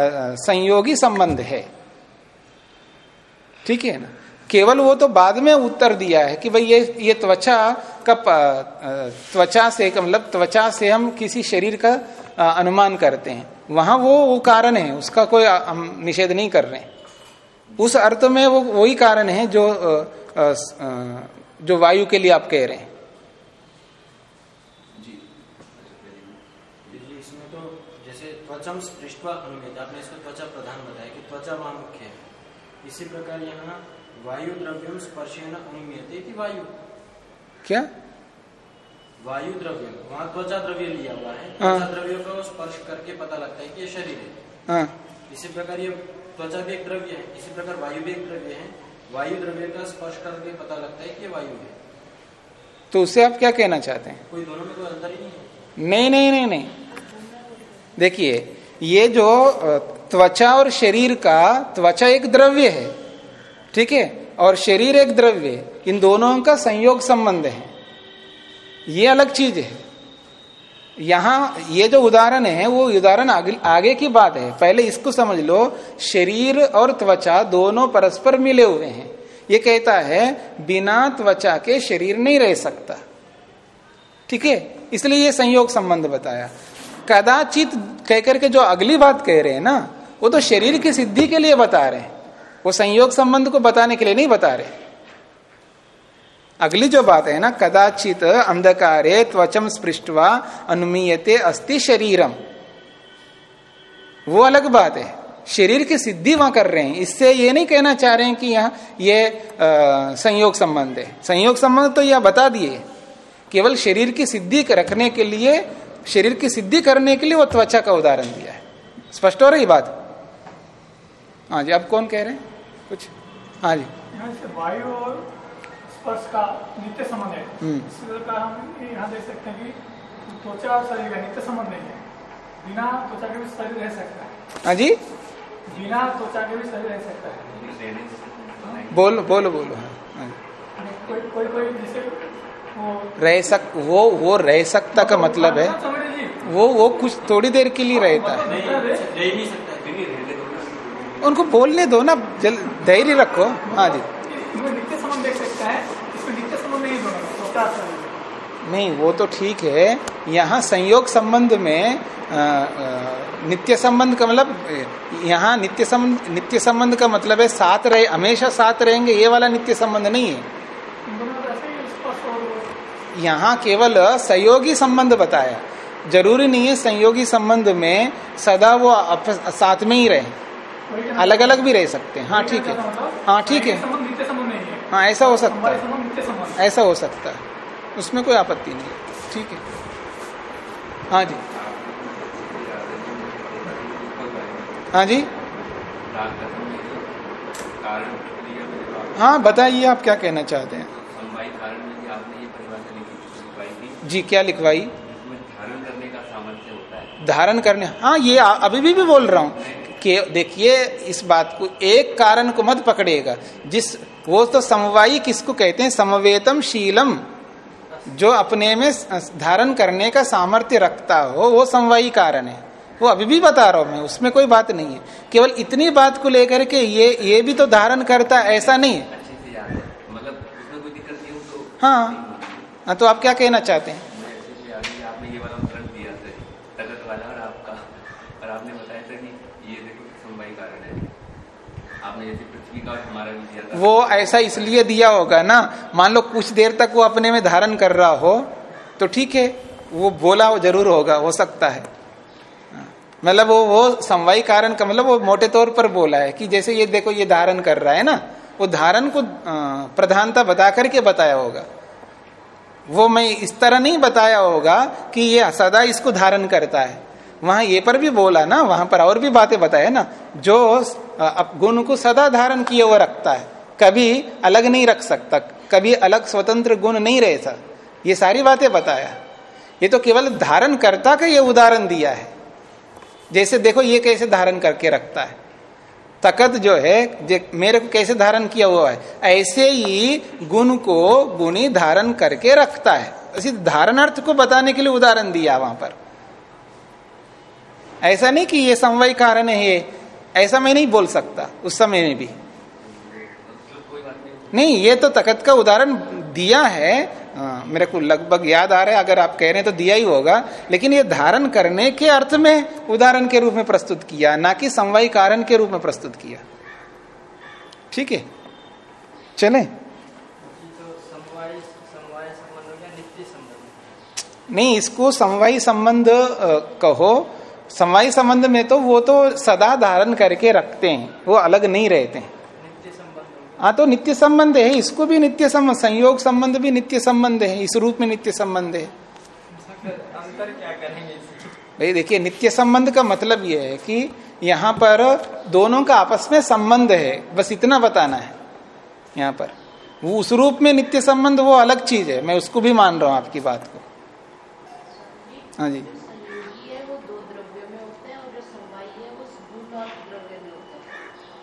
S1: संयोगी संबंध है। ठीक है ना? केवल वो तो बाद में उत्तर दिया है कि भाई ये ये त्वचा का त्वचा से मतलब त्वचा से हम किसी शरीर का अनुमान करते हैं। वहाँ वो वो कारण है उसका कोई हम निषेध नहीं कर रहे उस अर्थ में वो वही कारण है जो जो वायु के लिए आप कह रहे हैं।
S3: इसमें तो जैसे त्वचम स्पृष्टवा अनुमित आपने इसको त्वचा प्रधान बताया कि त्वचा वहाँ मुख्य है। इसी प्रकार यहाँ वायु द्रव्यम स्पर्शेन अनुमीयते कि वायु।
S1: क्या?
S3: वायु द्रव्य वहाँ त्वचा द्रव्य लिया हुआ है।
S1: हाँ।
S3: त्वचा द्रव्य को स्पर्श करके पता लगता है कि ये शरीर है।
S1: हाँ।
S3: इसी प्रकार ये त्वचा भी एक द्रव्य है इसी प्रकार वायु भी एक द्रव्य है। वायु द्रव्य का स्पर्श करके पता लगता है कि वायु है।
S1: तो उससे आप क्या कहना चाहते हैं?
S3: कोई दोनों में कोई अंतर ही नहीं है।
S1: नहीं नहीं नहीं नहीं। देखिए ये जो त्वचा और शरीर का त्वचा एक द्रव्य है ठीक है? और शरीर एक द्रव्य इन दोनों का संयोग संबंध है। ये अलग चीज़ है। यहाँ ये जो उदाहरण है वो उदाहरण आगे, आगे की बात है। पहले इसको समझ लो शरीर और त्वचा दोनों परस्पर मिले हुए हैं। ये कहता है बिना त्वचा के शरीर नहीं रह सकता। ठीक है? इसलिए ये संयोग संबंध बताया। कदाचित कहकर के जो अगली बात कह रहे हैं ना वो तो शरीर की सिद्धि के लिए बता रहे हैं। वो संयोग संबंध को बताने के लिए नहीं बता रहे। अगली जो बात है ना कदाचित अंधकारे त्वचम स्पृष्टवा अनुमीयते अस्ति शरीरम वो अलग बात है। शरीर की सिद्धि वहाँ कर रहे हैं। इससे ये नहीं कहना चाह रहे हैं कि यहाँ ये अ, संयोग संबंध है। संयोग संबंध तो यह बता दिए। केवल शरीर की सिद्धि रखने के लिए शरीर की सिद्धि करने के लिए वो त्वचा का उदाहरण दिया है। स्पष्ट हो रही बात? हाँ जी अब कौन कह रहे हैं? कुछ? हाँ जी।
S5: वायु और स्पर्श का नित्य संबंध है।
S1: हम्म।
S5: इसी प्रकार हम यहाँ देख सकते हैं कि त्वचा और शरीर का नित्य संबंध नहीं है। बिना त्वचा के भी शरीर रह सकता है।
S1: हाँ जी?
S5: बिना त्वचा के भी शरीर रह सकता है।
S1: बोलो बोलो बोलो। हाँ।
S5: कोई कोई कोई जैसे वो
S1: रह सक वो वो रह सकता का मतलब है। वो वो कुछ थोड़ी देर के लिए रहता है।
S3: नहीं रह नहीं सकता
S1: उनको बोलने दो ना जल धैर्य रखो। हाँ जी।
S5: है इसमें संबंध नहीं
S1: नहीं वो तो ठीक है। यहाँ संयोग संबंध में अ, अ, नित्य संबंध का मतलब यहाँ नित्य संबंध नित्य संबंध का मतलब है साथ रहे हमेशा साथ रहेंगे ये वाला नित्य संबंध नहीं है।
S5: ही
S1: यहाँ केवल सहयोगी संबंध बताया। ज़रूरी नहीं है संयोगी संबंध में सदा वो साथ में ही रहे। अलग अलग भी रह सकते हैं। हाँ ठीक है।
S5: का मतलब,
S1: हाँ ठीक है।
S5: है
S1: ऐसा हो सकता है। ऐसा हो सकता है। उसमें कोई आपत्ति नहीं है। ठीक है। हाँ जी। हाँ जी। हाँ बताइए आप क्या कहना चाहते हैं? जी क्या लिखवाई?
S6: धारण करने का सामर्थ्य होता है।
S1: धारण करने हाँ ये आ- अभी भी, भी बोल रहा हूँ कि देखिए इस बात को एक कारण को मत पकड़ेगा जिस वो तो समवायी किसको कहते हैं? समवेतम शीलम। जो अपने में धारण करने का सामर्थ्य रखता हो वो समवायी कारण है। वो अभी भी बता रहा हूँ मैं उसमें कोई बात नहीं है। केवल इतनी बात को लेकर के ये ये भी तो धारण करता ऐसा नहीं है।
S6: मतलब हो तो
S1: हाँ। हाँ तो आप क्या कहना चाहते हैं?
S6: आपने ये वाला उदाहरण दिया था वाला और आपका। और आपने बताया था कि ये देखो समवायी कारण है।
S1: वो ऐसा इसलिए दिया होगा ना, मान लो कुछ देर तक वो अपने में धारण कर रहा हो तो ठीक है, वो बोला वो ज़रूर होगा, हो सकता है। मतलब वो वो समवाय कारण का मतलब वो मोटे तौर पर बोला है कि जैसे ये देखो ये धारण कर रहा है ना, वो धारण को प्रधानता बता करके बताया होगा। वो मैं इस तरह नहीं बताया होगा कि ये सदा इसको धारण करता है। वहाँ ये पर भी बोला ना, वहाँ पर और भी बातें बताया ना, जो गुण को सदा धारण किए हुए रखता है, कभी अलग नहीं रख सकता, कभी अलग स्वतंत्र गुण नहीं रहता ये सारी बातें बताया। ये तो केवल धारण करता का ये उदाहरण दिया है। जैसे देखो, ये कैसे धारण करके रखता है। तकत जो है मेरे को कैसे धारण किया हुआ है, ऐसे ही गुण को गुणी धारण करके रखता है। इसी धारण अर्थ को बताने के लिए उदाहरण दिया वहाँ पर। ऐसा नहीं कि ये समवाय कारण है ऐसा मैं नहीं बोल सकता उस समय में भी। नहीं ये तो तकत का उदाहरण दिया है। आ, मेरे को लगभग याद आ रहा है अगर आप कह रहे हैं तो दिया ही होगा लेकिन ये धारण करने के अर्थ में उदाहरण के रूप में प्रस्तुत किया ना कि समवाय कारण के रूप में प्रस्तुत किया। ठीक है? चले। नहीं इसको समवाय संबंध कहो समवाय संबंध में तो वो तो सदा धारण करके रखते हैं, वो अलग नहीं रहते हैं। हाँ तो नित्य संबंध है, इसको भी नित्य संबंध, संयोग संबंध भी नित्य संबंध है, इस रूप में नित्य संबंध है। भाई देखिए, नित्य संबंध का मतलब यह है कि यहाँ पर दोनों का आपस में संबंध है, बस इतना बताना है। यहाँ पर वो उस रूप में नित्य संबंध वो अलग चीज़ है, मैं उसको भी मान रहा हूँ आपकी बात को। हाँ जी।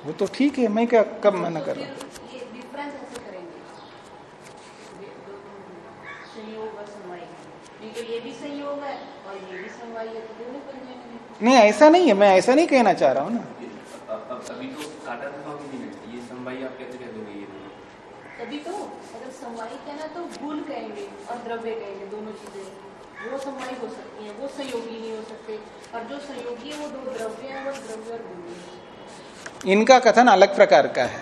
S1: वो तो ठीक है, मैं क्या कब मना कर रहा हूँ? नहीं, ऐसा नहीं है, मैं ऐसा नहीं कहना चाह रहा हूँ ना। तो ये तो अगर कहना तो कहेंगे और द्रव्य कहेंगे, दोनों चीज़ें। वो समवाई हो सकती है, वो संयोगी नहीं हो सकते। और जो संयोगी है, वो दो द्रव्य है, वो द्रव्य और इनका कथन अलग प्रकार का है।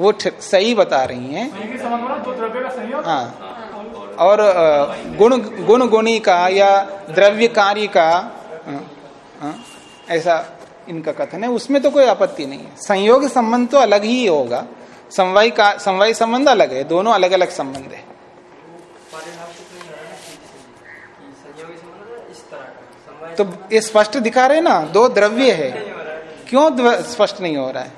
S1: वो सही बता रही हैं। हाँ। और गुण गुण गुणी का या द्रव्य कार्य का ऐसा इनका कथन है। उसमें तो कोई आपत्ति नहीं है। संयोग संबंध तो अलग ही होगा। समवाय का, समवाय संबंध अलग है। दोनों अलग अलग संबंध है। तो ये स्पष्ट दिखा रहे ना? दो द्रव्य है। क्यों स्पष्ट नहीं हो रहा है?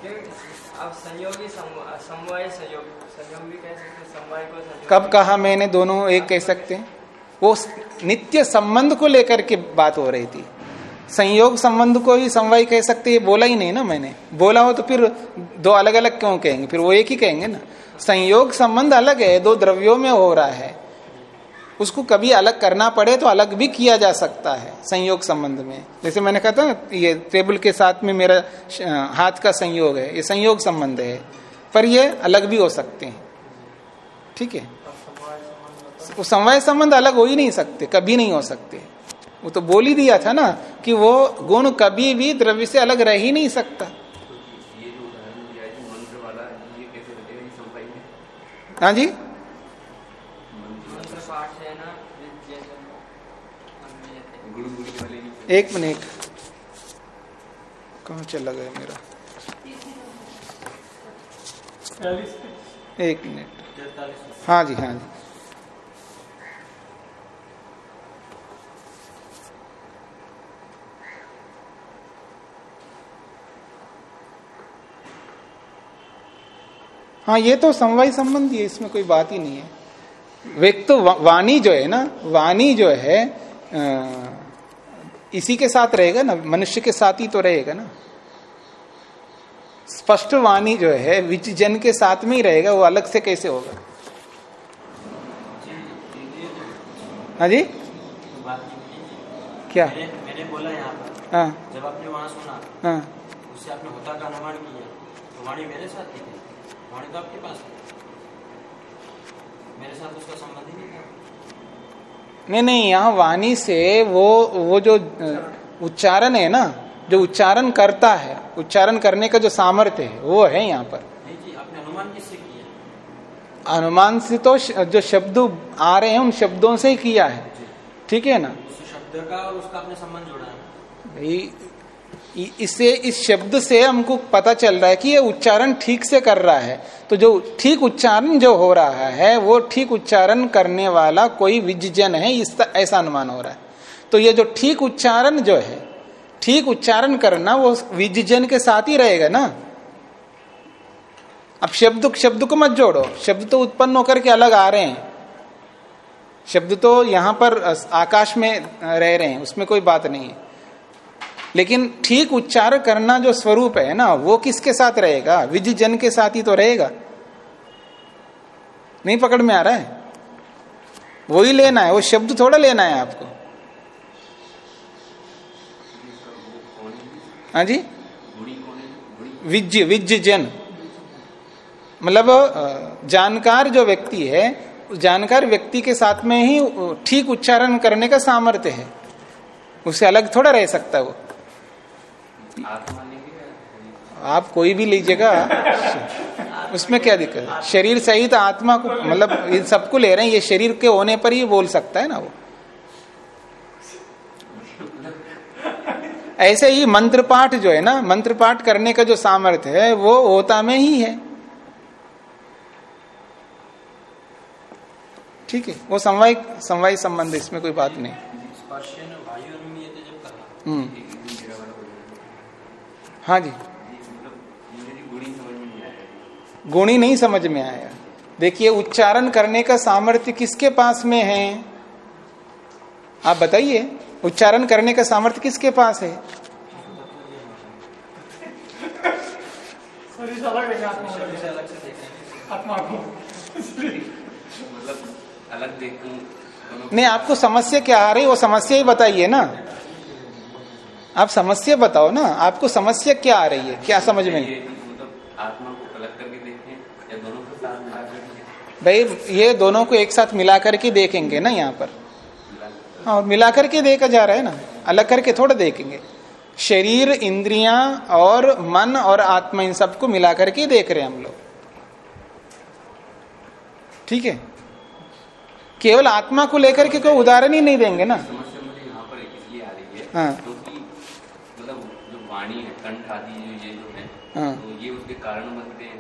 S1: कब कहा मैंने? दोनों एक कह सकते हैं। वो नित्य संबंध को लेकर के बात हो रही थी। संयोग संबंध को ही समवाय कह सकते ये बोला ही नहीं ना मैंने। बोला हो तो फिर दो अलग अलग क्यों कहेंगे? फिर वो एक ही कहेंगे ना। संयोग संबंध अलग है दो द्रव्यों में हो रहा है। उसको कभी अलग करना पड़े तो अलग भी किया जा सकता है संयोग संबंध में। जैसे मैंने कहा था ये टेबल के साथ में मेरा हाथ का संयोग है, ये संयोग संबंध है, पर ये अलग भी हो सकते हैं। ठीक है? वो समय संबंध अलग हो ही नहीं सकते, कभी नहीं हो सकते। वो तो बोल ही दिया था ना कि वो गुण कभी भी द्रव्य से अलग रह ही नहीं सकता। हाँ जी? एक मिनट कहा चला गया मेरा? एक मिनट। हाँ जी हाँ जी। हाँ ये तो समवाय संबंधी है इसमें कोई बात ही नहीं है। व्यक्त तो वाणी जो है ना वाणी जो है आ, इसी के साथ रहेगा ना? मनुष्य के साथ ही तो रहेगा ना? स्पष्ट वाणी जो है विच जन के साथ में ही रहेगा वो अलग से कैसे होगा? हाँ जी? क्या?
S3: मैंने, मैंने बोला यहाँ पर जब आपने वहाँ सुना उससे आपने होता का अनुमान किया तो वाणी मेरे साथ ही। थी वाणी तो आपके पास मेरे साथ उसका संबंध ही। नहीं था
S1: नहीं नहीं यहाँ वाणी से वो वो जो उच्चारण है ना जो उच्चारण करता है उच्चारण करने का जो सामर्थ्य है वो है यहाँ पर।
S3: अनुमान किससे किया?
S1: अनुमान से तो जो शब्द आ रहे हैं उन शब्दों से ही किया है। ठीक है ना?
S3: शब्द का और उसका अपने संबंध जोड़ा है।
S1: भाई इससे इस शब्द से हमको पता चल रहा है कि ये उच्चारण ठीक से कर रहा है। तो जो ठीक उच्चारण जो हो रहा है, वो ठीक उच्चारण करने वाला कोई विजन है, इस ऐसा अनुमान हो रहा है। तो ये जो ठीक उच्चारण जो है, ठीक उच्चारण करना वो विजन के साथ ही रहेगा ना? अब शब्द शब्द को मत जोड़ो। शब्द तो उत्पन्न होकर के अलग आ रहे हैं। शब्द तो यहाँ पर आकाश में रह रहे हैं, उसमें कोई बात नहीं है। लेकिन ठीक उच्चार करना जो स्वरूप है ना, वो किसके साथ रहेगा? विज जन के साथ ही तो रहेगा। नहीं पकड़ में आ रहा है? वो ही लेना है, वो शब्द थोड़ा लेना है आपको। हाँ जी? विज्ज विज्ज जन। मतलब जानकार जो व्यक्ति है जानकार व्यक्ति के साथ में ही ठीक उच्चारण करने का सामर्थ्य है। उससे अलग थोड़ा रह सकता है वो। आप कोई भी लीजिएगा। उसमें क्या दिक्कत है? शरीर सहित आत्मा को मतलब इन सबको ले रहे हैं ये शरीर के होने पर ही बोल सकता है ना वो। ऐसे ही मंत्र पाठ जो है ना मंत्र पाठ करने का जो सामर्थ्य है वो होता में ही है। ठीक है वो समवाय समवाय संबंध इसमें कोई बात नहीं। हम्म। हाँ जी। गुणी नहीं समझ में आया। देखिए उच्चारण करने का सामर्थ्य किसके पास में है? आप बताइए उच्चारण करने का सामर्थ्य किसके पास है? नहीं आपको समस्या क्या आ रही वो समस्या ही बताइए ना। आप समस्या बताओ ना आपको समस्या क्या आ रही है? क्या समझ में
S6: मतलब को को
S1: भाई ये दोनों को एक साथ मिला करके देखेंगे ना यहाँ पर। हाँ और मिला करके देखा जा रहा है ना? अलग करके थोड़ा देखेंगे। शरीर इंद्रियाँ और मन और आत्मा इन सबको मिला करके देख रहे हैं हम लोग। ठीक है? केवल आत्मा को लेकर के कोई उदाहरण ही नहीं देंगे ना?
S6: समस्या मुझे यहाँ पर इसलिए आ रही है।
S1: हाँ।
S6: वाणी है कंठ आदि जो ये जो है
S1: हाँ।
S6: तो ये उसके कारण बनते हैं।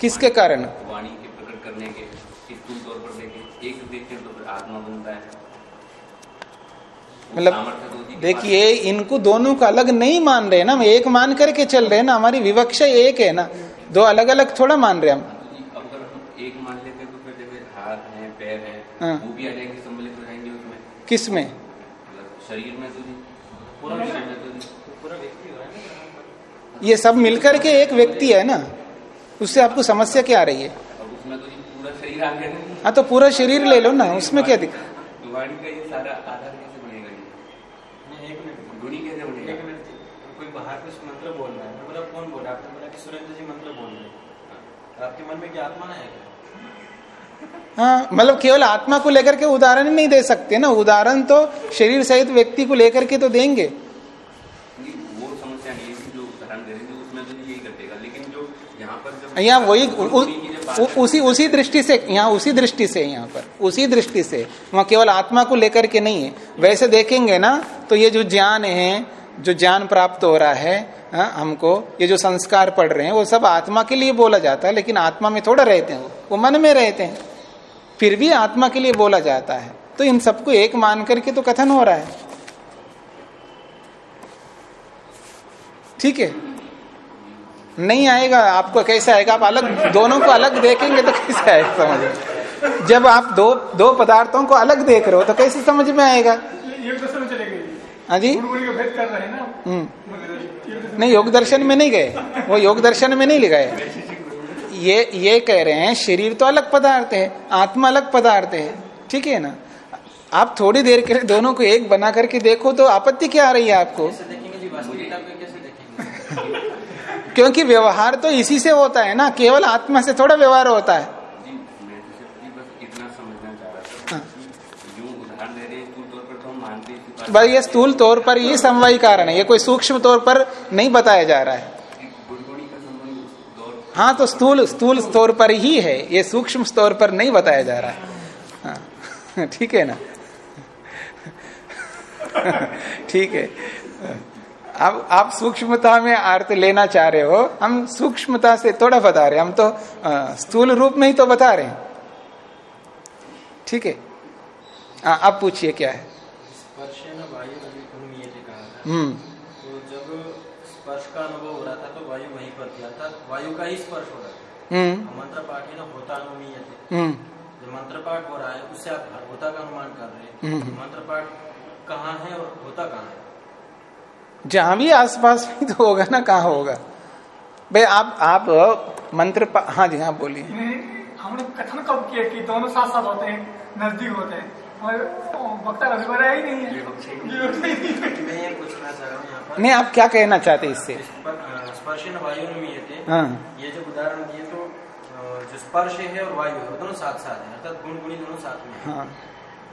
S1: किसके कारण?
S6: वाणी के प्रकट करने के स्थूल तौर पर देखें एक देखें तो फिर आत्मा बनता है।
S1: मतलब
S6: तो
S1: देखिए इनको दोनों का अलग नहीं मान रहे ना हम एक मान करके चल रहे ना हमारी विवक्षा एक है ना दो अलग अलग थोड़ा मान रहे हम।
S6: पास। तो अगर हम एक मान लेते हैं तो फिर जैसे हाथ है पैर है
S1: हाँ।
S6: वो भी आ जाएँगे सम्मिलित हो जाएँगे उसमें।
S1: किसमें?
S6: मतलब शरीर में तो जी पूरा शरीर में तो जी
S3: पूरा व्यक्ति हो रहा है ना
S1: ये सब मिलकर के एक व्यक्ति है ना उससे आपको समस्या क्या आ रही है?
S6: तो जी पूरा शरीर आ गया। ना
S1: हाँ तो पूरा शरीर ले लो ना उसमें क्या दिक्कत?
S6: वाणी का ये सारा आधार कैसे बनेगा जी
S3: नहीं, एक मिनट।
S6: गुणी कैसे बनेगा?
S3: एक मिनट कोई बाहर कुछ मंत्र बोल रहा है? मैं बोला कौन बोल रहा है? आपने बोला कि सुरेंद्र जी मंत्र बोल रहे हैं। आपके मन में क्या आत्मा है
S1: हाँ मतलब केवल आत्मा को लेकर के उदाहरण नहीं दे सकते ना। उदाहरण तो शरीर सहित व्यक्ति को लेकर के तो देंगे
S6: नहीं, वो समस्या नहीं है कि जो उदाहरण दे रहे हैं उसमें तो यही कटेगा लेकिन जो यहाँ
S1: वही उसी उसी दृष्टि से यहाँ उसी दृष्टि से यहाँ पर उसी दृष्टि से वहाँ केवल आत्मा को लेकर के नहीं है। वैसे देखेंगे ना तो ये जो ज्ञान है जो ज्ञान प्राप्त हो रहा है हाँ, हमको ये जो संस्कार पढ़ रहे हैं वो सब आत्मा के लिए बोला जाता है लेकिन आत्मा में थोड़ा रहते हैं वो वो मन में रहते हैं। फिर भी आत्मा के लिए बोला जाता है। तो इन सबको एक मान करके तो कथन हो रहा है। ठीक है? नहीं आएगा आपको कैसे आएगा? आप अलग दोनों को अलग देखेंगे तो कैसे आएगा समझ में? जब आप दो दो पदार्थों को अलग देख रहे हो तो कैसे समझ में आएगा?
S5: गए।
S1: हाँ जी?
S5: गुण गुणी का भेद कर रहे हैं ना
S1: हम्म। नहीं योग दर्शन में नहीं गए। वो योग दर्शन में नहीं गए ये ये कह रहे हैं शरीर तो अलग पदार्थ है आत्मा अलग पदार्थ है। ठीक है ना? आप थोड़ी देर के लिए दोनों को एक बना करके देखो तो आपत्ति क्या आ रही है आपको? क्योंकि व्यवहार तो इसी से होता है ना केवल आत्मा से थोड़ा व्यवहार होता है।
S6: तो बस
S1: हाँ।
S6: यूँ हैं स्थूल तौर पर तो हैं।
S1: ये स्थूल तौर पर ये समवाय कारण है ये कोई सूक्ष्म तौर पर नहीं बताया जा रहा है। हाँ तो स्थूल स्थूल स्तर पर ही है ये सूक्ष्म स्तर पर नहीं बताया जा रहा है। हाँ ठीक है ना? ठीक है। अब आप सूक्ष्मता में अर्थ लेना चाह रहे हो हम सूक्ष्मता से थोड़ा बता रहे हम तो स्थूल रूप में ही तो बता रहे हैं। ठीक है? अब पूछिए क्या है? हम्म।
S3: तो जब स्पर्श का अनुभव हो रहा था तो वायु वहीं पर थी। अर्थात वायु का ही स्पर्श हो रहा था।
S1: हम्म।
S3: मंत्र पाठ है ना होता
S1: हम्म।
S3: मंत्र पाठ हो रहा है उससे आप होता का अनुमान कर रहे हैं।
S1: हम्म।
S3: मंत्र पाठ कहाँ है और होता कहाँ है?
S1: जहाँ भी आसपास में तो होगा ना कहा होगा? भाई आप आप मंत्र पा... हाँ जी हाँ बोलिए।
S5: हमने कथन कब किया कि दोनों साथ साथ होते हैं नज़दीक होते हैं? वक्ता रवि ही नहीं है। ही नहीं है।
S3: मैं ये पूछना चाह रहा हूँ यहाँ पर।
S1: नहीं आप क्या कहना चाहते हैं इससे?
S3: स्पर्शन वायु थे
S1: हाँ
S3: ये जो उदाहरण दिए तो जो स्पर्श है और वायु है दोनों साथ साथ है अर्थात गुण गुणी दोनों साथ में हाँ।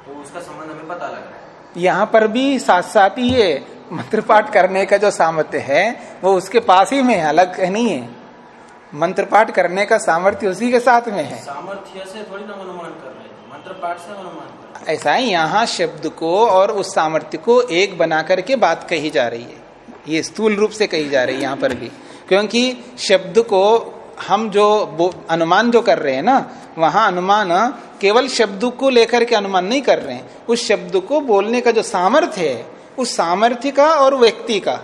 S3: तो उसका संबंध हमें पता लग रहा है।
S1: यहाँ पर भी साथ साथ ही है मंत्र पाठ करने का जो सामर्थ्य है वो उसके पास ही में है अलग नहीं है। मंत्र पाठ करने का सामर्थ्य उसी के साथ में है।
S3: सामर्थ्य से थोड़ी ना हम अनुमान कर रहे हैं। मंत्र पाठ से हम अनुमान
S1: ऐसा ही यहाँ शब्द को और उस सामर्थ्य को एक बना करके बात कही जा रही है। ये स्थूल रूप से कही जा रही है यहाँ पर भी। क्योंकि शब्द को हम जो अनुमान जो कर रहे हैं ना वहाँ अनुमान केवल शब्द को लेकर के अनुमान नहीं कर रहे हैं। उस शब्द को बोलने का जो सामर्थ्य है उस सामर्थ्य का और व्यक्ति का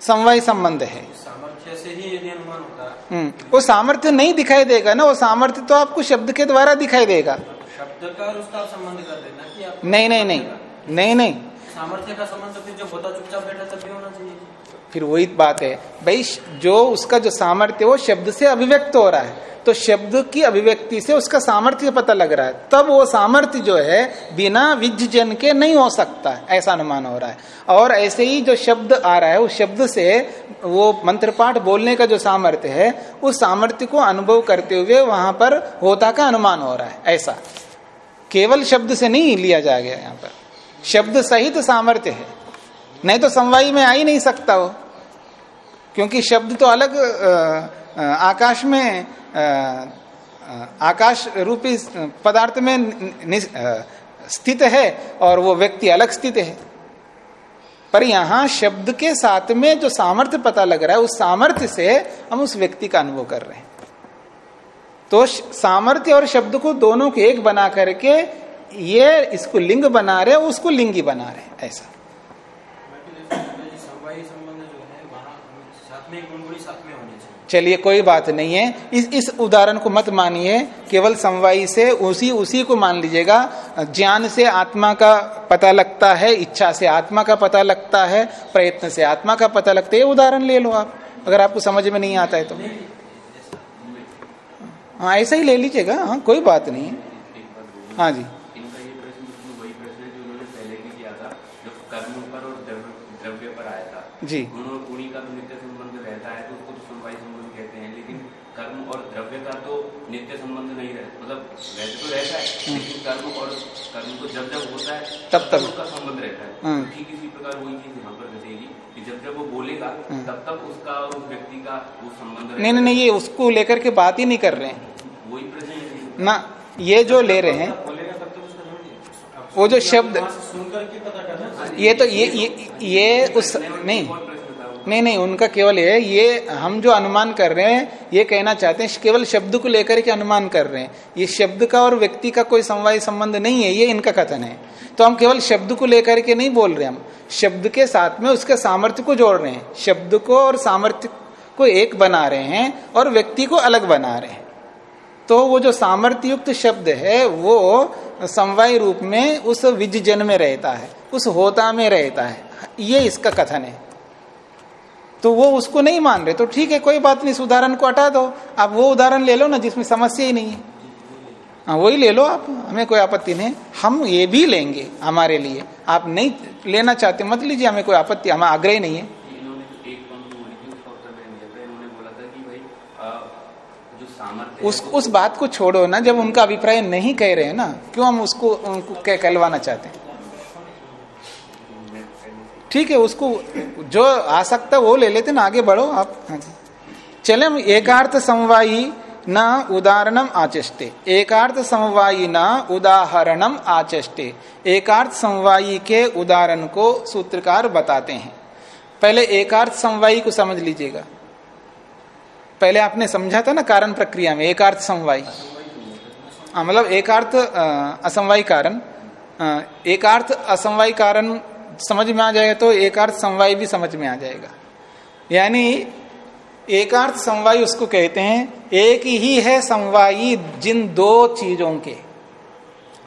S1: समवाय संबंध है।
S3: सामर्थ्य से ही यदि अनुमान होता है।
S1: हम्म, वो सामर्थ्य नहीं दिखाई देगा ना वो सामर्थ्य तो आपको शब्द के द्वारा दिखाई देगा।
S3: शब्द का और उसका संबंध कर देना कि
S1: नहीं नहीं नहीं नहीं नहीं।
S3: सामर्थ्य का संबंध फिर होता चुपचाप बैठा तब होना चाहिए।
S1: फिर वही बात है, भाई, जो उसका जो सामर्थ्य वो शब्द से अभिव्यक्त हो रहा है। तो शब्द की अभिव्यक्ति से उसका सामर्थ्य पता लग रहा है। तब वो सामर्थ्य जो है, बिना विज्जन के नहीं हो सकता ऐसा अनुमान हो रहा है। और ऐसे ही जो शब्द आ रहा है, उस शब्द से वो मंत्र पाठ बोलने का जो सामर्थ्य है, उस सामर्थ्य को अनुभव करते हुए वहाँ पर होता का अनुमान हो रहा है, ऐसा। केवल शब्द से नहीं लिया जाएगा यहाँ पर। शब्द सहित सामर्थ्य है। नहीं तो समवायी में आ ही नहीं सकता वो। क्योंकि शब्द तो अलग आकाश में आकाश रूपी पदार्थ में स्थित है और वो व्यक्ति अलग स्थित है। पर यहाँ शब्द के साथ में जो सामर्थ्य पता लग रहा है, उस सामर्थ्य से हम उस व्यक्ति का अनुभव कर रहे हैं। तो सामर्थ्य और शब्द को दोनों को एक बना करके ये इसको लिंग बना रहे उसको लिंगी बना रहे ऐसा
S3: समवायी संबंध जो है वहाँ में साथ में होने चाहिए।
S1: चलिए कोई बात नहीं है। इस इस उदाहरण को मत मानिए केवल समवायी से उसी उसी को मान लीजिएगा। ज्ञान से आत्मा का पता लगता है इच्छा से आत्मा का पता लगता है प्रयत्न से आत्मा का पता लगता है। ये उदाहरण ले लो आप अगर आपको समझ में नहीं आता है तो। हाँ ऐसा ही ले लीजिएगा हाँ कोई बात नहीं। है हाँ जी
S6: है जो उन्होंने पहले भी किया था जो कर्म पर और द्रव्य द्रव्य पर आया था
S1: जी
S6: उन्होंने उन्हीं का तो नित्य संबंध रहता है तो उसको तो समवाय संबंध कहते हैं लेकिन कर्म और द्रव्य का तो नित्य संबंध नहीं रहता मतलब वैसे तो रहता है लेकिन कर्म और कर्म तो जब जब होता है
S1: तब तब।
S6: उसका संबंध रहता है।
S1: हम्म।
S6: ठीक इसी प्रकार वही चीज़ यहाँ पर घटेगी कि जब जब वो बोलेगा तब तक उसका उस व्यक्ति का वो संबंध
S1: नहीं नहीं नहीं ये उसको लेकर के बात ही नहीं कर रहे हैं।
S6: वही प्रश्न है
S1: ना ये जो ले रहे हैं वो जो शब्द ये तो ये ये ये उस नहीं। नहीं नहीं, उनका केवल है, ये हम जो अनुमान कर रहे हैं, ये कहना चाहते हैं, केवल शब्द को लेकर के अनुमान कर रहे हैं। ये शब्द का और व्यक्ति का कोई समवाय संबंध नहीं है, ये इनका कथन है। तो हम केवल शब्द को लेकर के नहीं बोल रहे हम। शब्द के साथ में उसके सामर्थ्य को जोड़ रहे हैं। शब्द को और सामर्थ्य को एक बना रहे हैं और व्यक्ति को अलग बना रहे हैं। तो वो जो सामर्थ्य युक्त शब्द है, वो समवाय रूप में उस विजन में रहता है, उस होता में रहता है। ये इसका कथन है। तो वो उसको नहीं मान रहे। तो ठीक है कोई बात नहीं इस उदाहरण को हटा दो। आप वो उदाहरण ले लो ना जिसमें समस्या ही नहीं है। हाँ वही ले लो आप हमें कोई आपत्ति नहीं हम ये भी लेंगे हमारे लिए। आप नहीं लेना चाहते मत लीजिए हमें कोई आपत्ति हमें आग्रह नहीं है।
S6: सामर्थ्य
S1: उस उस बात को छोड़ो ना जब उनका अभिप्राय नहीं कह रहे हैं ना क्यों हम उसको उनको कहलवाना चाहते हैं? ठीक है, उसको जो आ सकता वो ले लेते ना, आगे बढ़ो आप। हाँ चले हम एकार्थ समवायी न उदाहरणम आचष्टे। एकार्थ समवायी न उदाहरणम आचष्टे। एकार्थ समवायी के उदाहरण को सूत्रकार बताते हैं। पहले एकार्थ समवायी को समझ लीजिएगा। पहले आपने समझा था ना कारण प्रक्रिया में, एकार्थ समवायी। हाँ मतलब एकार्थ असमवायी कारण। एकार्थ असमवायी कारण समझ में आ जाएगा तो एकार्थ समवाय भी समझ में आ जाएगा। यानी एकार्थ समवायी उसको कहते हैं एक ही है समवायी जिन दो चीज़ों के।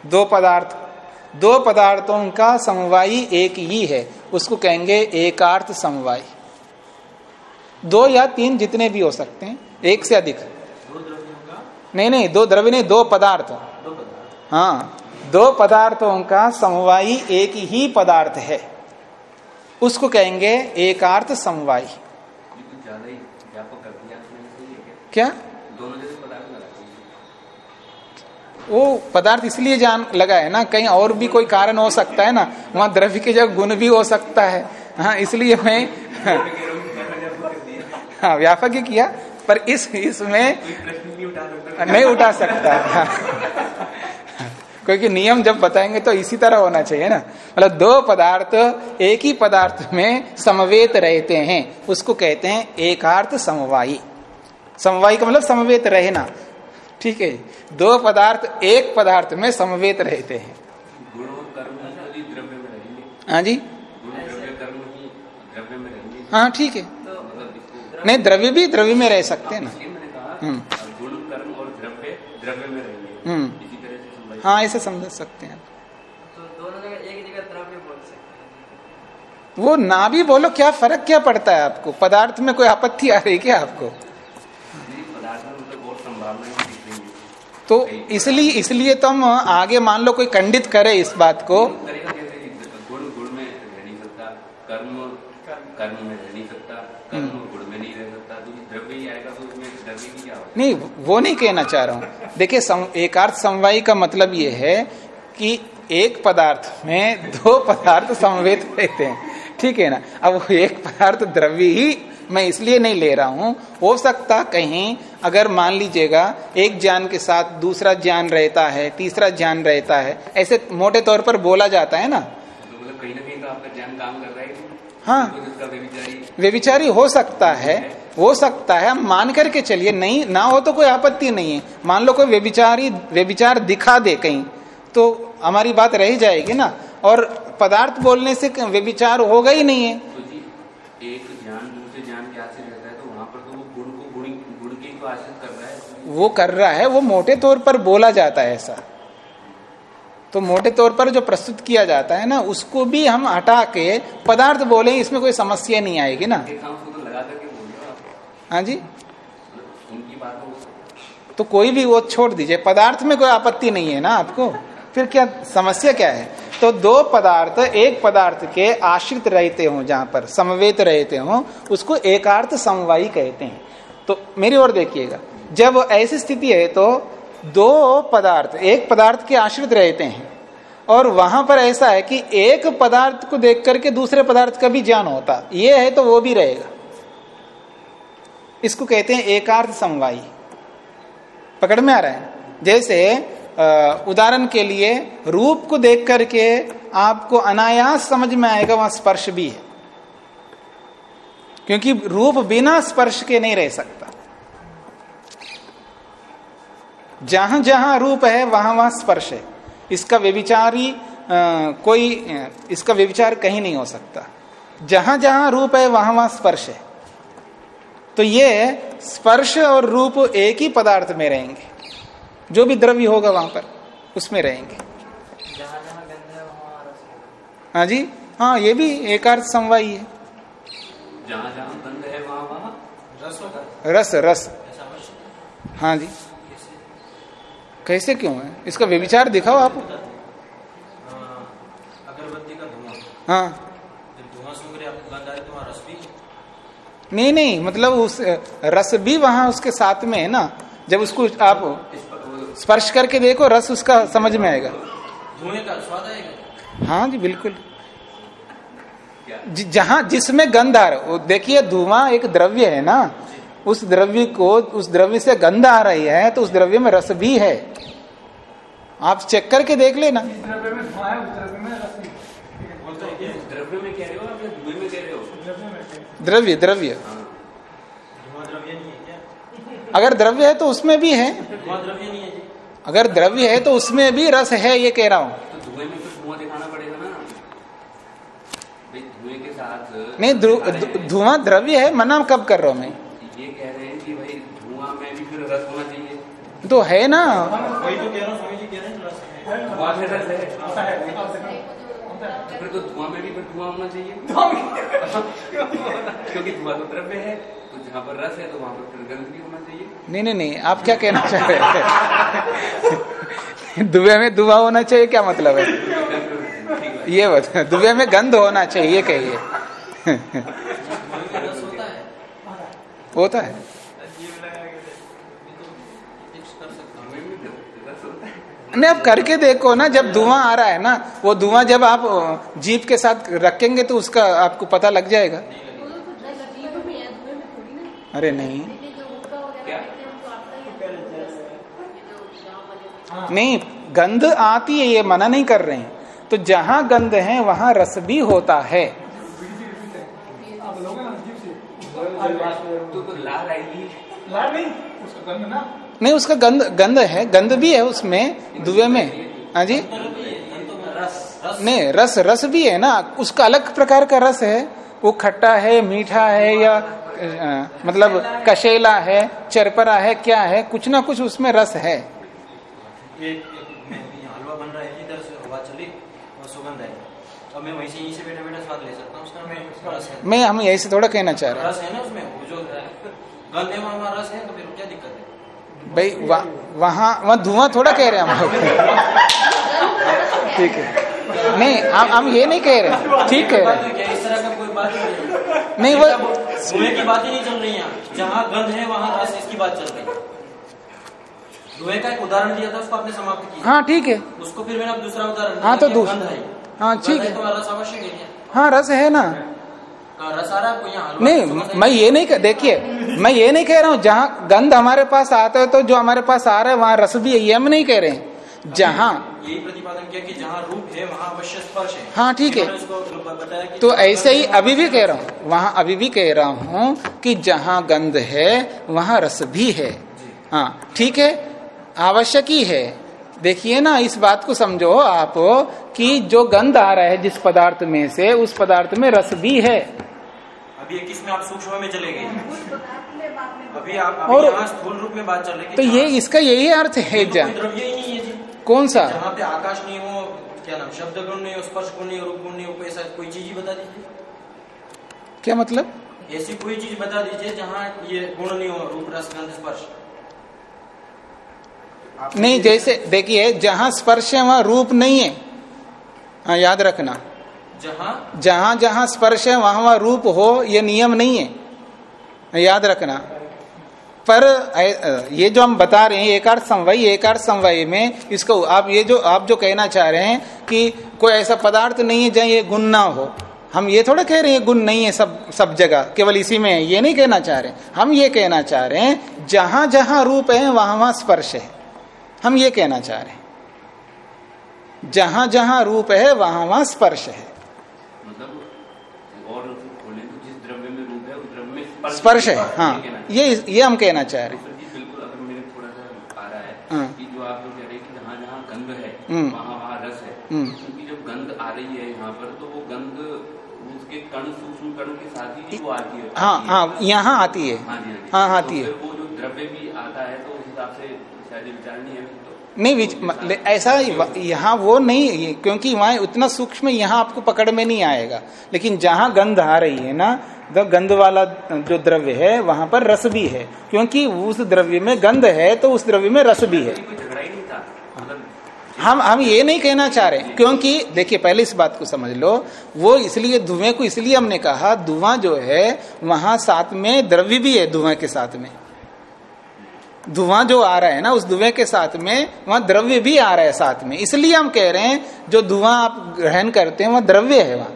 S1: दो पदार्थ दो पदार्थों का समवायी एक ही है उसको कहेंगे एकार्थ समवाय। दो या तीन जितने भी हो सकते हैं एक से अधिक।
S3: दो का?
S1: नहीं नहीं दो द्रव्य नहीं दो पदार्थ।
S3: दो पदार्थ।
S1: हाँ। दो पदार्थों का समवायी एक ही पदार्थ है। उसको कहेंगे एकार्थ समवायी।
S6: क्या?
S1: क्या
S6: दोनों जैसे पदार्थ लगाते
S1: वो पदार्थ इसलिए जान लगा है ना कहीं और भी कोई कारण हो सकता है ना वहाँ द्रव्य के जगह गुण भी हो सकता है। हाँ इसलिए मैं हाँ व्यापक ही किया पर इस इसमें
S6: नहीं उठा सकता।
S1: क्योंकि नियम जब बताएँगे तो इसी तरह होना चाहिए ना। मतलब दो पदार्थ एक ही पदार्थ में समवेत रहते हैं। उसको कहते हैं एकार्थ समवायी। समवायी का मतलब समवेत रहना। ठीक है? दो पदार्थ एक पदार्थ में समवेत रहते हैं।
S6: गुण और कर्म ही द्रव्य में रहेंगे
S1: हाँ। जी
S6: गुण द्रव्य कर्म ही द्रव्य में रहेंगे
S1: हाँ ठीक है नहीं द्रव्य भी द्रव्य में रह सकते हैं ना हम्म। हाँ ऐसे समझ सकते हैं।
S4: तो दोनों जगह एक जगह द्रव्य बोल सकते
S1: वो ना भी बोलो क्या फ़र्क क्या पड़ता है आपको? पदार्थ में कोई आपत्ति आ रही है क्या आपको?
S6: नहीं, पदार्थ में और संभावनाएँ दिख रही हैं।
S1: तो इसलिए इसलिए तो हम आगे मान लो कोई खंडित करे इस बात को।
S6: करेगा गुण गुण में रह नहीं सकता। कर्म कर्म में रह नहीं सकता। कर्म गुण में नहीं रह सकता। तो द्रव्य ही आएगा तो
S1: नहीं वो नहीं कहना चाह रहा हूँ। देखिए सम, एकार्थ समवायी का मतलब ये है कि एक पदार्थ में दो पदार्थ समवेत रहते हैं। ठीक है ना? अब वो एक पदार्थ द्रव्य ही मैं इसलिए नहीं ले रहा हूँ। हो सकता कहीं अगर मान लीजिएगा एक ज्ञान के साथ दूसरा ज्ञान रहता है तीसरा ज्ञान रहता है ऐसे मोटे तौर पर बोला जाता है ना?
S6: तो मतलब कहीं ना कहीं तो आपका ज्ञान काम कर रहा है
S1: हाँ।
S6: तो व्यभिचारी
S1: व्यविचारी हो सकता है हो सकता है हम मान करके चलिए नहीं ना हो तो कोई आपत्ति नहीं है। मान लो कोई व्यविचारी व्यविचार दिखा दे कहीं तो हमारी बात रह जाएगी ना। और पदार्थ बोलने से व्यविचार होगा ही नहीं है।
S6: तो जी एक ज्ञान दूसरे ज्ञान के आश्रित रहता है तो वहाँ पर तो वो गुण को गुण गुण के को आश्रित कर रहा है।
S1: वो कर रहा है वो मोटे तौर पर बोला जाता है ऐसा। तो मोटे तौर पर जो प्रस्तुत किया जाता है ना उसको भी हम हटा के पदार्थ बोले इसमें कोई समस्या नहीं आएगी ना।
S6: हो
S1: जी।
S6: मतलब
S1: तो कोई भी वो छोड़ दीजिए। पदार्थ में कोई आपत्ति नहीं है ना आपको। फिर क्या समस्या क्या है? तो दो पदार्थ एक पदार्थ के आश्रित रहते हो जहाँ पर समवेत रहते हो उसको एकार्थ समवायी कहते हैं। तो मेरी ओर देखिएगा। जब ऐसी स्थिति है तो दो पदार्थ, एक पदार्थ के आश्रित रहते हैं। और वहाँ पर ऐसा है कि एक पदार्थ को देख करके दूसरे पदार्थ का भी ज्ञान होता। ये है तो वो भी रहेगा। इसको कहते हैं एकार्थ समवायी। पकड़ में आ रहा है? जैसे उदाहरण के लिए रूप को देख करके आपको अनायास समझ में आएगा, वहाँ स्पर्श भी है। क्योंकि रूप बिना स्पर्श के नहीं रह सकता। जहाँ जहाँ रूप है वहाँ वहाँ स्पर्श है। इसका व्यविचारी कोई इसका व्यविचार कहीं नहीं हो सकता। जहाँ जहाँ रूप है वहाँ वहाँ स्पर्श है। तो ये स्पर्श और रूप एक ही पदार्थ में रहेंगे। जो भी द्रव्य होगा वहाँ पर उसमें रहेंगे।
S4: है वहाँ रस
S1: जी? हाँ ये भी एकार्थ समवायी है।
S6: जहाँ जहाँ गंध है वहाँ वहाँ
S3: रस होगा?
S1: रस रस। हाँ जी। कैसे क्यों है? इसका व्यविचार दिखाओ आप।
S3: हाँ, अगरबत्ती का धुआँ।
S1: हाँ। नहीं नहीं मतलब उस रस भी वहाँ उसके साथ में है ना? जब उसको आप स्पर्श करके देखो रस उसका समझ में आएगा।
S3: धुएँ का स्वाद आएगा?
S1: हाँ जी बिल्कुल। जहाँ जिसमें गंध आ रहा वो देखिए धुआँ एक द्रव्य है ना? उस द्रव्य को उस द्रव्य से गंध आ रही है तो उस द्रव्य में रस भी है। आप चेक करके देख लेना।
S5: द्रव्य में धुआँ उस द्रव्य में रस भी है।
S3: बोलते हैं कि
S6: द्रव्य में कह रहे हो आप या धुएँ में कह रहे
S5: द्रव्य में।
S1: द्रव्य द्रव्य।
S3: धुआँ द्रव्य नहीं क्या?
S1: अगर द्रव्य है तो उसमें भी है।
S3: द्रव्य नहीं है
S1: अगर द्रव्य है तो उसमें भी रस है ये कह रहा हूँ।
S6: तो धुएँ में तो धुआँ दिखाना पड़ेगा ना। भाई धुएँ के साथ
S1: नहीं। धुआँ द्रव्य है मना कब कर रहा हूँ मैं?
S6: भाई में भी फिर रस होना चाहिए।
S1: तो है ना।
S3: वही तो कह रहा हूँ स्वामी जी कह रहे हैं रस है।
S6: धुआँ में रस है। तो फिर तो धुआँ में भी फिर धुआँ होना चाहिए। क्योंकि धुआँ तो द्रव्य है तो जहाँ पर रस है तो वहाँ पर फिर गंध भी होना चाहिए।
S1: नहीं नहीं नहीं आप क्या कहना चाह रहे हैं? दुबे में दुआ होना चाहिए क्या मतलब है? ये बता दुबे में गंध होना चाहिए कहिए।
S3: रस होता है
S1: होता है
S3: फिक्स कर सकता हूँ
S6: हमें भी रस होता है
S1: नहीं आप करके देखो ना जब धुआँ आ रहा है ना वो धुआँ जब आप जीप के साथ रखेंगे तो उसका आपको पता लग जाएगा। अरे नहीं। नहीं गंध आती है ये मना नहीं कर रहे हैं। तो जहाँ गंध है वहाँ रस भी होता है।
S5: आप लोगे ना जीप से
S6: तो तो लार आएगी।
S5: नहीं उसका गंध ना।
S1: नहीं उसका गंध गंध है गंध भी है उसमें दुबे में। हाँ जी? नहीं रस रस भी है ना उसका अलग प्रकार का रस है। वो खट्टा है मीठा है या अ, मतलब कशेला है चरपरा है क्या है कुछ ना कुछ उसमें रस है।
S3: मैं हलवा बन रहा है इधर से हवा चली और सुगंध आई अब मैं वहीं से यहीं से बैठे बैठे स्वाद ले सकता हूँ उसका मैं रस है।
S1: मैं हम यही से थोड़ा कहना चाह रहे
S3: रस है ना उसमें वो जो गंध है वहाँ वहाँ रस है तो फिर क्या दिक्कत है
S1: हैं? भाई वहाँ वहाँ वहाँ धुआँ थोड़ा कह रहे हैं हम लोग। ठीक है। नहीं हम हम ये नहीं कह रहे। ठीक कह रहे है।
S3: क्या इस तरह का कोई बात नहीं
S1: वो
S3: धुएँ की बात ही नहीं चल रही है। जहाँ गंध है वहाँ रस इसकी बात चल रही है। धुएँ का एक उदाहरण दिया था उसको आपने समाप्त किया।
S1: हाँ ठीक है।
S3: उसको फिर मैंने दूसरा उदाहरण
S1: हाँ, तो
S3: कि
S1: दूस-
S3: गंध है।
S1: ठीक है।
S3: तो है
S1: हाँ रस है ना। नहीं मैं ये नहीं देखिए मैं ये नहीं कह रहा हूँ जहाँ गंध हमारे पास आता है तो जो हमारे पास आ रहा है वहाँ रस भी है ये हम नहीं कह रहे हैं। जहाँ
S3: यही प्रतिपादन किया कि जहाँ रूप है वहाँ अवश्य स्पर्श है।
S1: हाँ, ठीक है। तो ऐसे ही अभी भी कह रहा हूँ। वहाँ अभी भी कह रहा हूँ कि जहाँ गंध है वहाँ रस भी है। हाँ ठीक है? आवश्यक ही है। देखिए ना इस बात को समझो आप कि जो गंध आ रहा है जिस पदार्थ में से उस पदार्थ में रस भी है।
S3: अभी एक इसमें आप सूक्ष्म में चले गए।
S2: में में
S3: अभी आप अभी
S1: और-
S3: स्थूल रूप में बात चल रही है
S1: तो ये इसका यही अर्थ है
S3: तो द्रव्य ही नहीं है
S1: कौन सा?
S3: जहाँ पे आकाश नहीं हो क्या नाम शब्द गुण नहीं हो स्पर्श गुण नहीं हो रूप गुण नहीं हो कोई ऐसा कोई चीज़ ही बता दीजिए।
S1: क्या मतलब?
S3: ऐसी कोई चीज़ बता दीजिए जहाँ ये गुण नहीं हो रूप रस गंध स्पर्श।
S1: नहीं जैसे देखिए जहाँ स्पर्श है वहाँ रूप नहीं है। हाँ याद रखना।
S3: जहाँ
S1: जहाँ स्पर्श है, वहाँ वहाँ रूप हो, ये नियम नहीं है। याद रखना। पर ये जो हम बता रहे हैं एकार्थ समवाय एकार्थ समवाय में इसको आप, ये जो, आप जो कहना चाह रहे हैं कि कोई ऐसा पदार्थ नहीं है जहाँ ये गुण ना हो। हम ये थोड़ा कह रहे हैं, गुण नहीं है सब सब जगह, केवल इसी में है। ये नहीं कहना चाह रहे हम ये कहना चाह रहे हैं, जहाँ जहाँ रूप है, वहाँ वहाँ स्पर्श है। हम ये कहना चाह रहे हैं। जहाँ जहाँ रूप है, वहाँ वहाँ स्पर्श है
S6: मतलब और खोले तो जिस द्रव्य में रूप है उस द्रव्य में
S1: स्पर्श है हाँ
S6: ये
S1: ये हम कहना चाह रहे हैं
S6: तो फिर जी बिल्कुल अगर मेरे थोड़ा सा आ रहा है
S1: हाँ।
S6: कि जो आप लोग कह रहे हैं कि जहाँ जहाँ गंध है
S1: हम्म।
S6: वहाँ वहाँ रस है
S1: हम्म।
S6: क्योंकि जब गंध आ रही है यहाँ पर तो वो गंध उसके कण सूक्ष्म कणों के साथ ही वो आती है
S1: हाँ
S6: है।
S1: यहाँ आती है
S6: हाँ हाँ
S1: हाँ
S6: तो
S1: आती है
S6: वो जो द्रव्य भी आता है तो उस हिसाब से शायद विचार नहीं है तो
S1: नहीं विच- ऐसा यहाँ वो नहीं क्योंकि वहाँ उतना सूक्ष्म यहाँ आपको पकड़ में नहीं आएगा लेकिन जहाँ गंध आ रही है ना तो गंध वाला जो द्रव्य है, वहाँ पर रस भी है। क्योंकि उस द्रव्य में गंध है तो उस द्रव्य में रस भी है। हम हम ये नहीं कहना चाह रहे, क्योंकि देखिए, पहले इस बात को समझ लो। वो इसलिए, धुएँ को इसलिए हमने कहा, धुआँ जो है, वहाँ साथ में द्रव्य भी है धुएँ के साथ में। धुआँ जो आ रहा है ना, उस धुएँ के साथ में, वहाँ द्रव्य भी आ रहा है साथ में। इसलिए हम कह रहे हैं, जो धुआँ आप ग्रहण करते हैं, वह द्रव्य है वहाँ।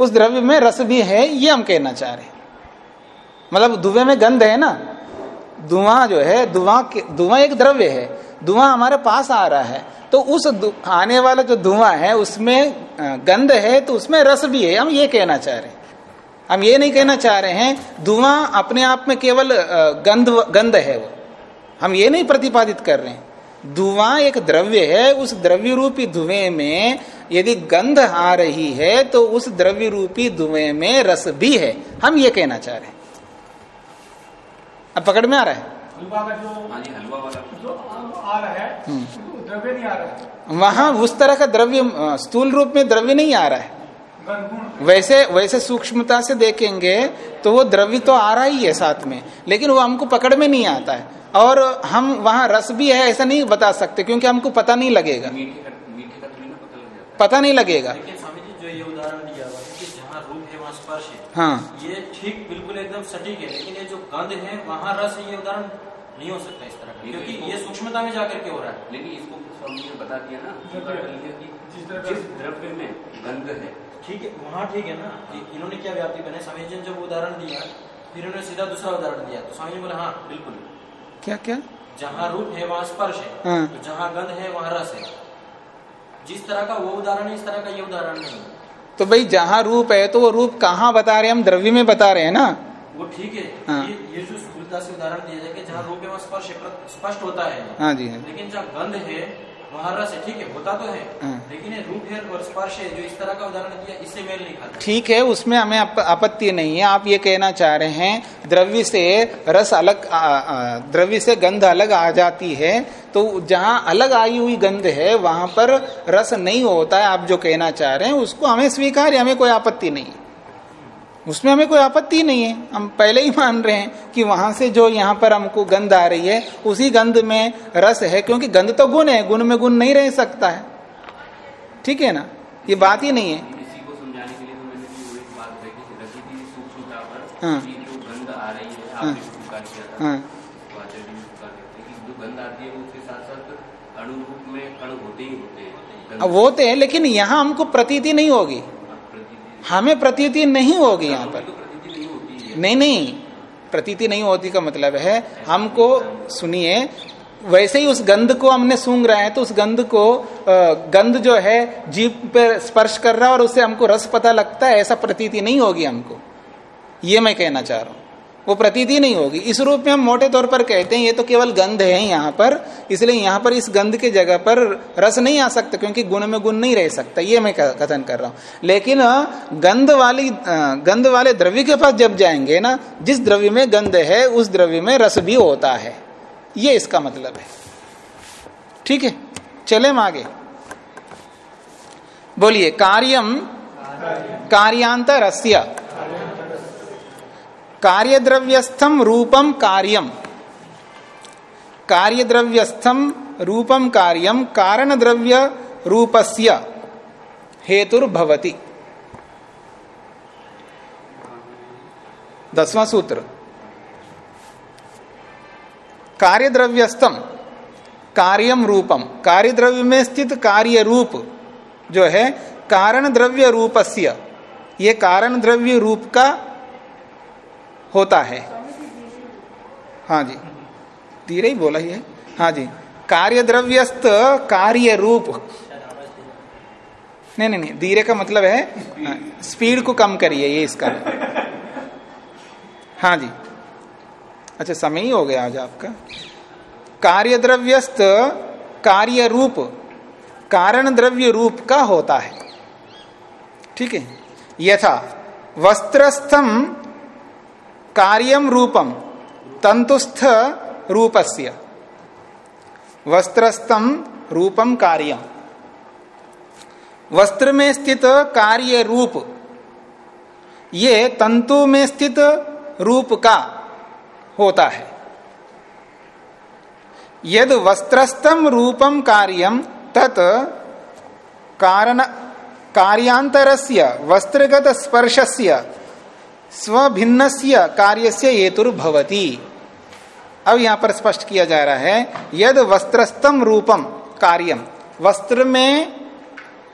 S1: उस द्रव्य में रस भी है, ये हम कहना चाह रहे मतलब धुएँ में गंध है ना? धुआँ जो है, धुआँ धुआँ एक द्रव्य है, धुआँ हमारे पास आ रहा है। तो उस आने वाला जो धुआँ है, उसमें गंध है तो उसमें रस भी है, हम ये कहना चाह रहे हम ये नहीं कहना चाह रहे हैं, धुआँ अपने आप में केवल गंध गंध है वो। हम ये नहीं प्रतिपादित कर रहे हैं। धुआँ एक द्रव्य है, उस द्रव्य रूपी धुएँ में यदि गंध आ रही है तो उस द्रव्य रूपी धुएँ में रस भी है। हम ये कहना चाह रहे हैं। अब पकड़ में आ रहा है?
S6: हाँ जी हलवा वाला।
S5: जो आ रहा है वो द्रव्य नहीं आ रहा है।
S1: वहाँ उस तरह का द्रव्य स्थूल रूप में द्रव्य नहीं आ रहा है। वैसे वैसे सूक्ष्मता से देखेंगे तो वो द्रव्य तो आ रहा ही है साथ में लेकिन वो हमको पकड़ में नहीं आता है। और हम वहाँ रस भी है ऐसा नहीं बता सकते क्योंकि हमको पता नहीं लगेगा
S6: मीठे का मीठे का थोड़ी ना पता
S1: नहीं लगेगा।
S3: लेकिन स्वामी जी जो ये उदाहरण दिया हुआ है कि जहाँ रूप है वहाँ स्पर्श है
S1: हाँ।
S3: ये ठीक बिल्कुल एकदम सटीक है लेकिन ये जो गंध है वहाँ रस है, ये उदाहरण नहीं हो सकता इस तरह का क्योंकि ये सूक्ष्मता में जाकर के हो रहा है।
S6: लेकिन इसको स्वामी ने बता दिया ना
S5: जिस द्रव्य-
S6: जिस द्रव्य में गंध है
S3: ठीक है वहाँ ठीक है ना कि इन्होंने क्या व्याप्ति बने? स्वामी जी ने जब उदाहरण दिया फिर उन्होंने सीधा दूसरा उदाहरण दिया तो स्वामी जी बोले हाँ बिल्कुल।
S1: क्या क्या?
S3: जहाँ रूप है वहाँ स्पर्श है
S1: हाँ।
S3: तो जहाँ गंध है वहाँ रस है। जिस तरह का वो उदाहरण है इस तरह का ये उदाहरण नहीं है।
S1: तो भाई जहाँ रूप है तो वो रूप कहाँ बता रहे हैं हम द्रव्य में बता रहे हैं ना?
S3: वो ठीक है
S1: हाँ।
S3: ये ये जो से उदाहरण दिया जाए कि जहाँ रूप है वहाँ स्पर्श स्पष्ट होता है।
S1: हाँ जी हाँ
S3: लेकिन जहाँ गंध है वहाँ है ठीक है होता तो है। लेकिन रूप और स्पर्श जो इस तरह का उदाहरण दिया इससे मेल नहीं खाता।
S1: ठीक है उसमें हमें आप- आपत्ति नहीं है। आप ये कहना चाह रहे हैं द्रव्य से रस अलग द्रव्य से गंध अलग आ जाती है तो जहाँ अलग आई हुई गंध है वहाँ पर रस नहीं होता है आप जो कहना चाह रहे हैं उसको हमें स्वीकार है हमें कोई आपत्ति नहीं। है उसमें हमें कोई आपत्ति नहीं है। हम पहले ही मान रहे हैं कि वहाँ से जो यहाँ पर हमको गंध आ रही है उसी गंध में रस है क्योंकि गंध तो गुण है गुण में गुण नहीं रह सकता है। ठीक है ना? ये बात ही नहीं है।
S6: तो
S1: हाँ।
S6: है
S1: हाँ।
S6: वो होते हैं
S1: तो है लेकिन यहाँ हमको प्रतीति नहीं होगी। हमें प्रतीति नहीं होगी यहाँ
S6: तो
S1: पर
S6: नहीं
S1: नहीं नहीं। प्रतीति नहीं होती का मतलब है हमको सुनिए वैसे ही उस गंध को हमने सूंघ रहे हैं तो उस गंध को गंध जो है जीप पे स्पर्श कर रहा है और उससे हमको रस पता लगता है ऐसा प्रतीति नहीं होगी हमको। ये मैं कहना चाह रहा हूँ। वो प्रतीति नहीं होगी। इस रूप में हम मोटे तौर पर कहते हैं ये तो केवल गंध है यहाँ पर इसलिए यहाँ पर इस गंध के जगह पर रस नहीं आ सकता क्योंकि गुण में गुण नहीं रह सकता ये मैं कथन कर रहा हूँ। लेकिन गंध वाली गंध वाले द्रव्य के पास जब जाएँगे ना जिस द्रव्य में गंध है उस द्रव्य में रस भी होता है। ये इसका मतलब है। ठीक है? चले हम आगे। बोलिए कार्यम कार्यांतरस्य। कार्यद्रव्यस्थम रूपम कार्यम कार्यद्रव्यस्थम रूपम कार्यम कारण द्रव्य रूपस्य हेतुर्भवति। दसवां सूत्र। कार्यद्रव्यस्थम कार्यम रूपम कार्यद्रव्य में स्थित कार्य रूप जो है कारण द्रव्य रूपस्य, ये कारण द्रव्य रूप का होता है। हाँ जी। धीरे ही बोला ही है। हाँ जी। कार्य द्रव्यस्त कार्य रूप नहीं नहीं नहीं। धीरे का मतलब है हाँ, स्पीड को कम करिए ये इसका हाँ। जी। अच्छा समय ही हो गया आज आपका। कार्य द्रव्यस्त कार्य रूप कारण द्रव्य रूप का होता है। ठीक है। यथा वस्त्रस्थम कार्यम रूपम तंतुस्थ रूपस्य। वस्त्रस्थम रूपम कार्यम वस्त्र में स्थित कार्य रूप, ये तंतु में स्थित रूप का होता है। यद वस्त्रस्थम रूपम कार्यम तत् कारण कार्यांतरस्य वस्त्रगत स्पर्शस्य स्वभिन्नस्य कार्यस्य हेतुर्भवति। अब यहाँ पर स्पष्ट किया जा रहा है, यद वस्त्रस्थम रूपम कार्यम वस्त्र में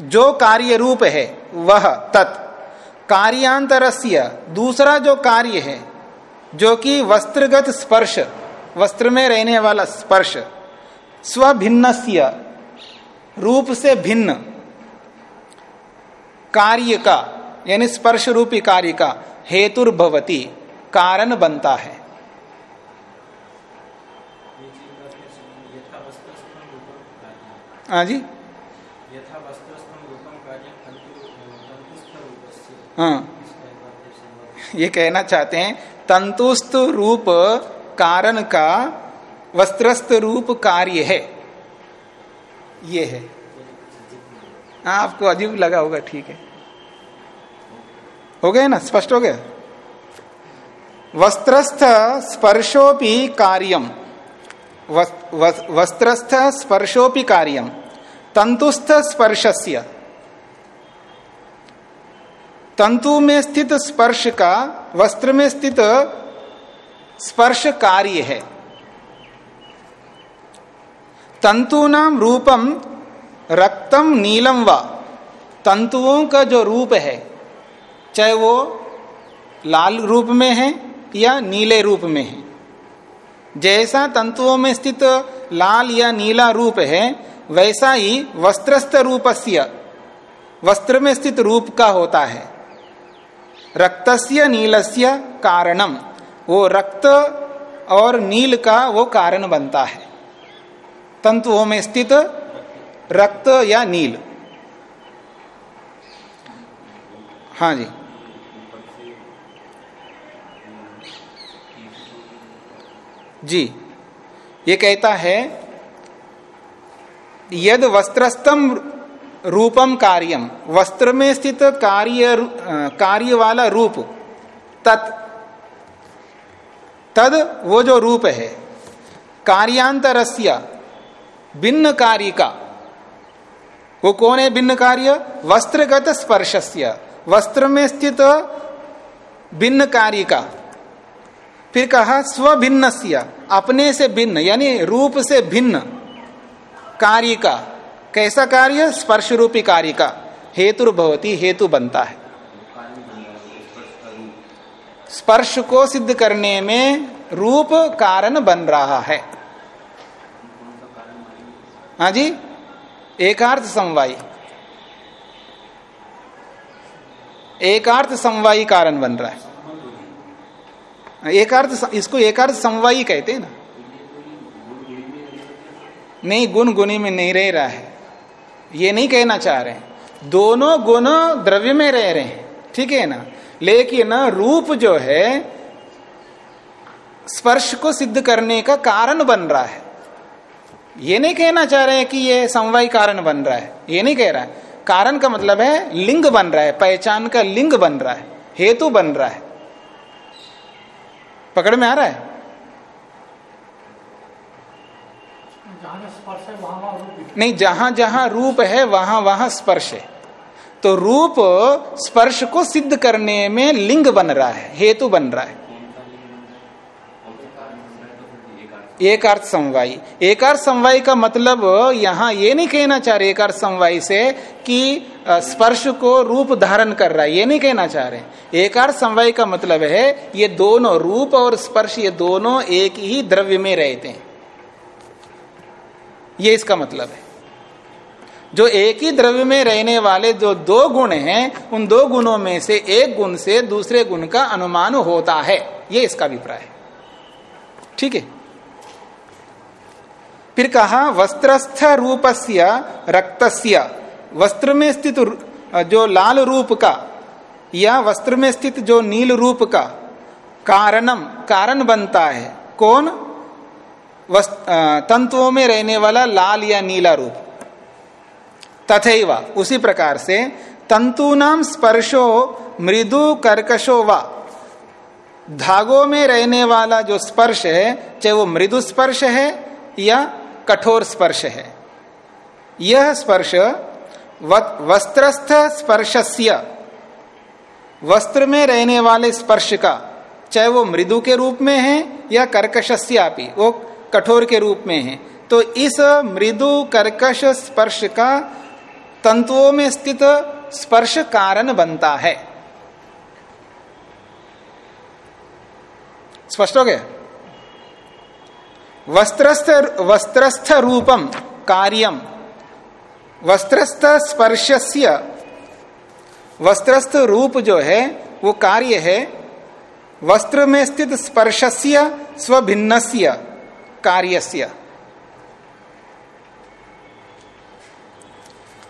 S1: जो कार्य रूप है, वह तत्। कार्यांतरस्य दूसरा जो कार्य है, जो कि वस्त्रगत स्पर्श, वस्त्र में रहने वाला स्पर्श, स्वभिन्नस्य रूप से भिन्न। कार्य का, यानी स्पर्श रूपी कार्य का हेतुर्भवती कारण बनता है। हाँ जी। हाँ। ये कहना चाहते हैं, तंतुस्त रूप कारण का वस्त्रस्थ रूप कार्य है। ये है। हाँ आपको अजीब लगा होगा, ठीक है। हो गया ना? स्पष्ट हो गया? वस्त्रस्थ स्पर्शोपि कार्यम वस्त्रस्थ स्पर्शोपि कार्यम तंतुस्थ स्पर्शस्य। तंतु में स्थित स्पर्श का वस्त्र में स्थित स्पर्श कार्य है। तंतु नाम रूपम रक्तम नीलम व। तंतुओं का जो रूप है चाहे वो लाल रूप में है या नीले रूप में है। जैसा तंतुओं में स्थित लाल या नीला रूप है, वैसा ही वस्त्रस्थ रूपस्य, वस्त्र में स्थित रूप का होता है। रक्तस्य नीलस्य कारणम, वो रक्त और नील का वो कारण बनता है। तंतुओं में स्थित रक्त या नील। हाँ जी। जी, ये कहता है, यद वस्त्रस्तम रूपम कार्यम वस्त्र में स्थित कार्य कार्य वाला रूप, तत्, तद वो जो रूप है, कार्यांतरस्य भिन्न कार्य का वो कौन है भिन्न कार्य? वस्त्रगत स्पर्शस्य। वस्त्र में स्थित भिन्न कार्य का फिर कहा स्वभिन्न अपने से भिन्न, यानी रूप से भिन्न कार्य का। कैसा कार्य? स्पर्श रूपी कार्य का। हेतु भवती, हेतु बनता है। स्पर्श को सिद्ध करने में रूप कारण बन रहा है। हाँ जी? एकार्थ समवायी। एकार्थ समवायी कारण बन रहा है। एकार्थ इसको एकार्थ समवायी कहते हैं ना। नहीं गुण गुणी में नहीं रह रहा है। ये नहीं कहना चाह रहे दोनों गुण द्रव्य में रह रहे हैं। ठीक है ना? लेकिन रूप जो है, स्पर्श को सिद्ध करने का कारण बन रहा है। ये नहीं कहना चाह रहे हैं कि ये समवाय कारण बन रहा है। ये नहीं कह रहा है। कारण का मतलब है, लिंग बन रहा है। पहचान का लिंग बन रहा है। हेतु बन रहा है। पकड़ में आ रहा है? नहीं जहाँ जहाँ रूप है वहाँ वहाँ स्पर्श है। तो रूप स्पर्श को सिद्ध करने में लिंग बन रहा है हेतु बन रहा है। एक एकार्थ समवायी। एकार्थ समवाय का मतलब यहाँ ये नहीं कहना चाह रहे एकार्थ समवाय से कि स्पर्श को रूप धारण कर रहा है, ये नहीं कहना चाह रहे एकार्थ समवायी का मतलब है, ये दोनों रूप और स्पर्श, ये दोनों एक ही द्रव्य में रहते हैं। ये इसका मतलब है। जो एक ही द्रव्य में रहने वाले जो दो गुण हैं, उन दो गुणों में से एक गुण से दूसरे गुण का अनुमान होता है। ये इसका अभिप्राय है। ठीक है? फिर कहा, वस्त्रस्थ रूपस्य, रक्तस्य। वस्त्र में स्थित जो लाल रूप का, या वस्त्र में स्थित जो नील रूप का कारणम, कारण बनता है। कौन? तंतुओं में रहने वाला लाल या नीला रूप। तथैव, उसी प्रकार से तंतुनाम स्पर्शो मृदु कर्कशो व। धागों में रहने वाला जो स्पर्श है, चाहे वो मृदु स्पर्श है या कठोर स्पर्श है, यह स्पर्श वस्त्रस्थ स्पर्शस्य। वस्त्र में रहने वाले स्पर्श का, चाहे वो मृदु के रूप में है या कर्कशस्यापि वो कठोर के रूप में है। तो इस मृदु कर्कश स्पर्श का तंतुओं में स्थित स्पर्श कारण बनता है। स्पष्ट हो गया? वस्त्रस्थ वस्त्रस्थ रूपम, कार्यम। वस्त्रस्थ स्पर्शस्य वस्त्रस्थ रूप जो है वो कार्य है वस्त्र में स्थित स्पर्शस्य, स्वभिन्नस्य कार्यस्य।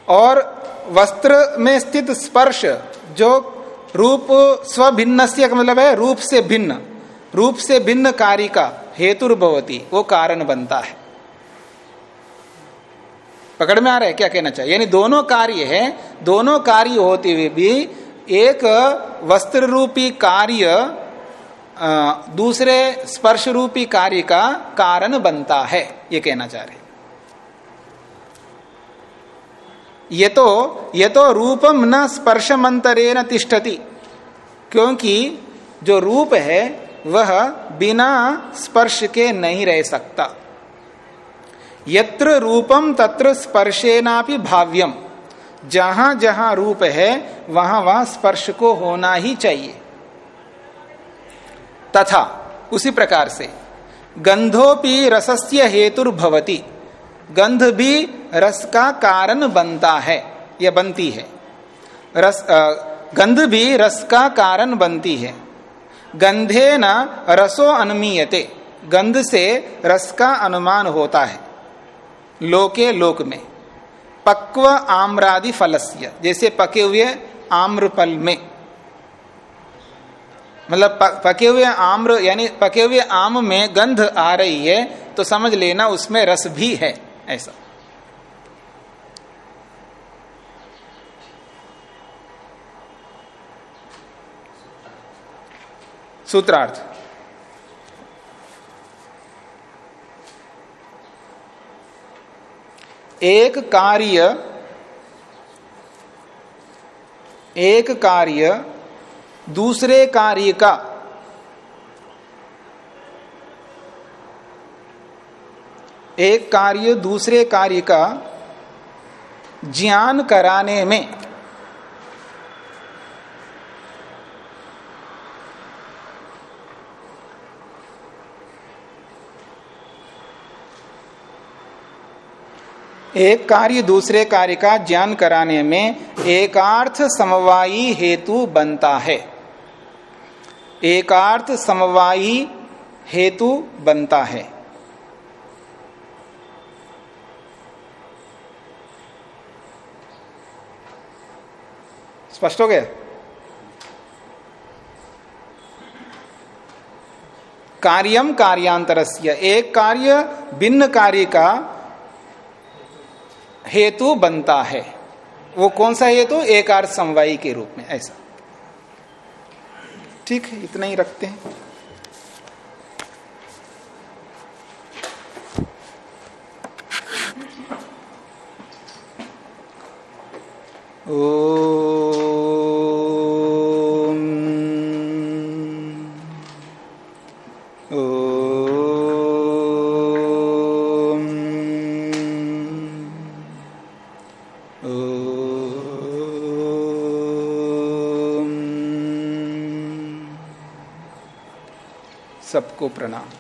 S1: और वस्त्र में स्थित स्पर्श, जो रूप स्वभिन्न का मतलब है रूप से भिन्न। रूप से भिन्न कार्य का हेतुर्भवती, वो कारण बनता है। पकड़ में आ रहा है? क्या कहना चाहिए? यानी दोनों कार्य है, दोनों कार्य होते हुए भी एक वस्त्र रूपी कार्य दूसरे स्पर्श रूपी कार्य का कारण बनता है, ये कहना चाह रहे ये तो ये तो रूपम न स्पर्श मंतरे न तिष्ठति, क्योंकि जो रूप है, वह बिना स्पर्श के नहीं रह सकता। यत्र रूपम तत्र स्पर्शेना भी भाव्यम जहाँ जहाँ रूप है, वहाँ वहाँ स्पर्श को होना ही चाहिए। तथा, उसी प्रकार से, गंधोपि रसस्य हेतुर्भवती गंध भी रस का कारण बनता है, या बनती है। रस गंध भी रस का कारण बनती है। गंधे न रसो अनुमीयते। गंध से रस का अनुमान होता है। लोके लोक में पक्व आम्रादि फलस्य। जैसे पके हुए आम्र फल में मतलब पके हुए आम्र, यानी पके हुए आम में गंध आ रही है तो समझ लेना उसमें रस भी है, ऐसा। सूत्रार्थ। एक कार्य एक कार्य दूसरे कार्य का। एक कार्य दूसरे कार्य का ज्ञान कराने में। एक कार्य दूसरे कार्य का ज्ञान कराने में एकार्थ समवायी हेतु बनता है। एकार्थ समवायी हेतु बनता है। स्पष्ट हो गया? कार्यम कार्यांतरस्य। एक कार्य भिन्न कार्य का हेतु बनता है। वो कौन सा हेतु? एक अर्थ समवायी के रूप में, ऐसा। ठीक है, इतना ही रखते हैं। ओ सबको प्रणाम।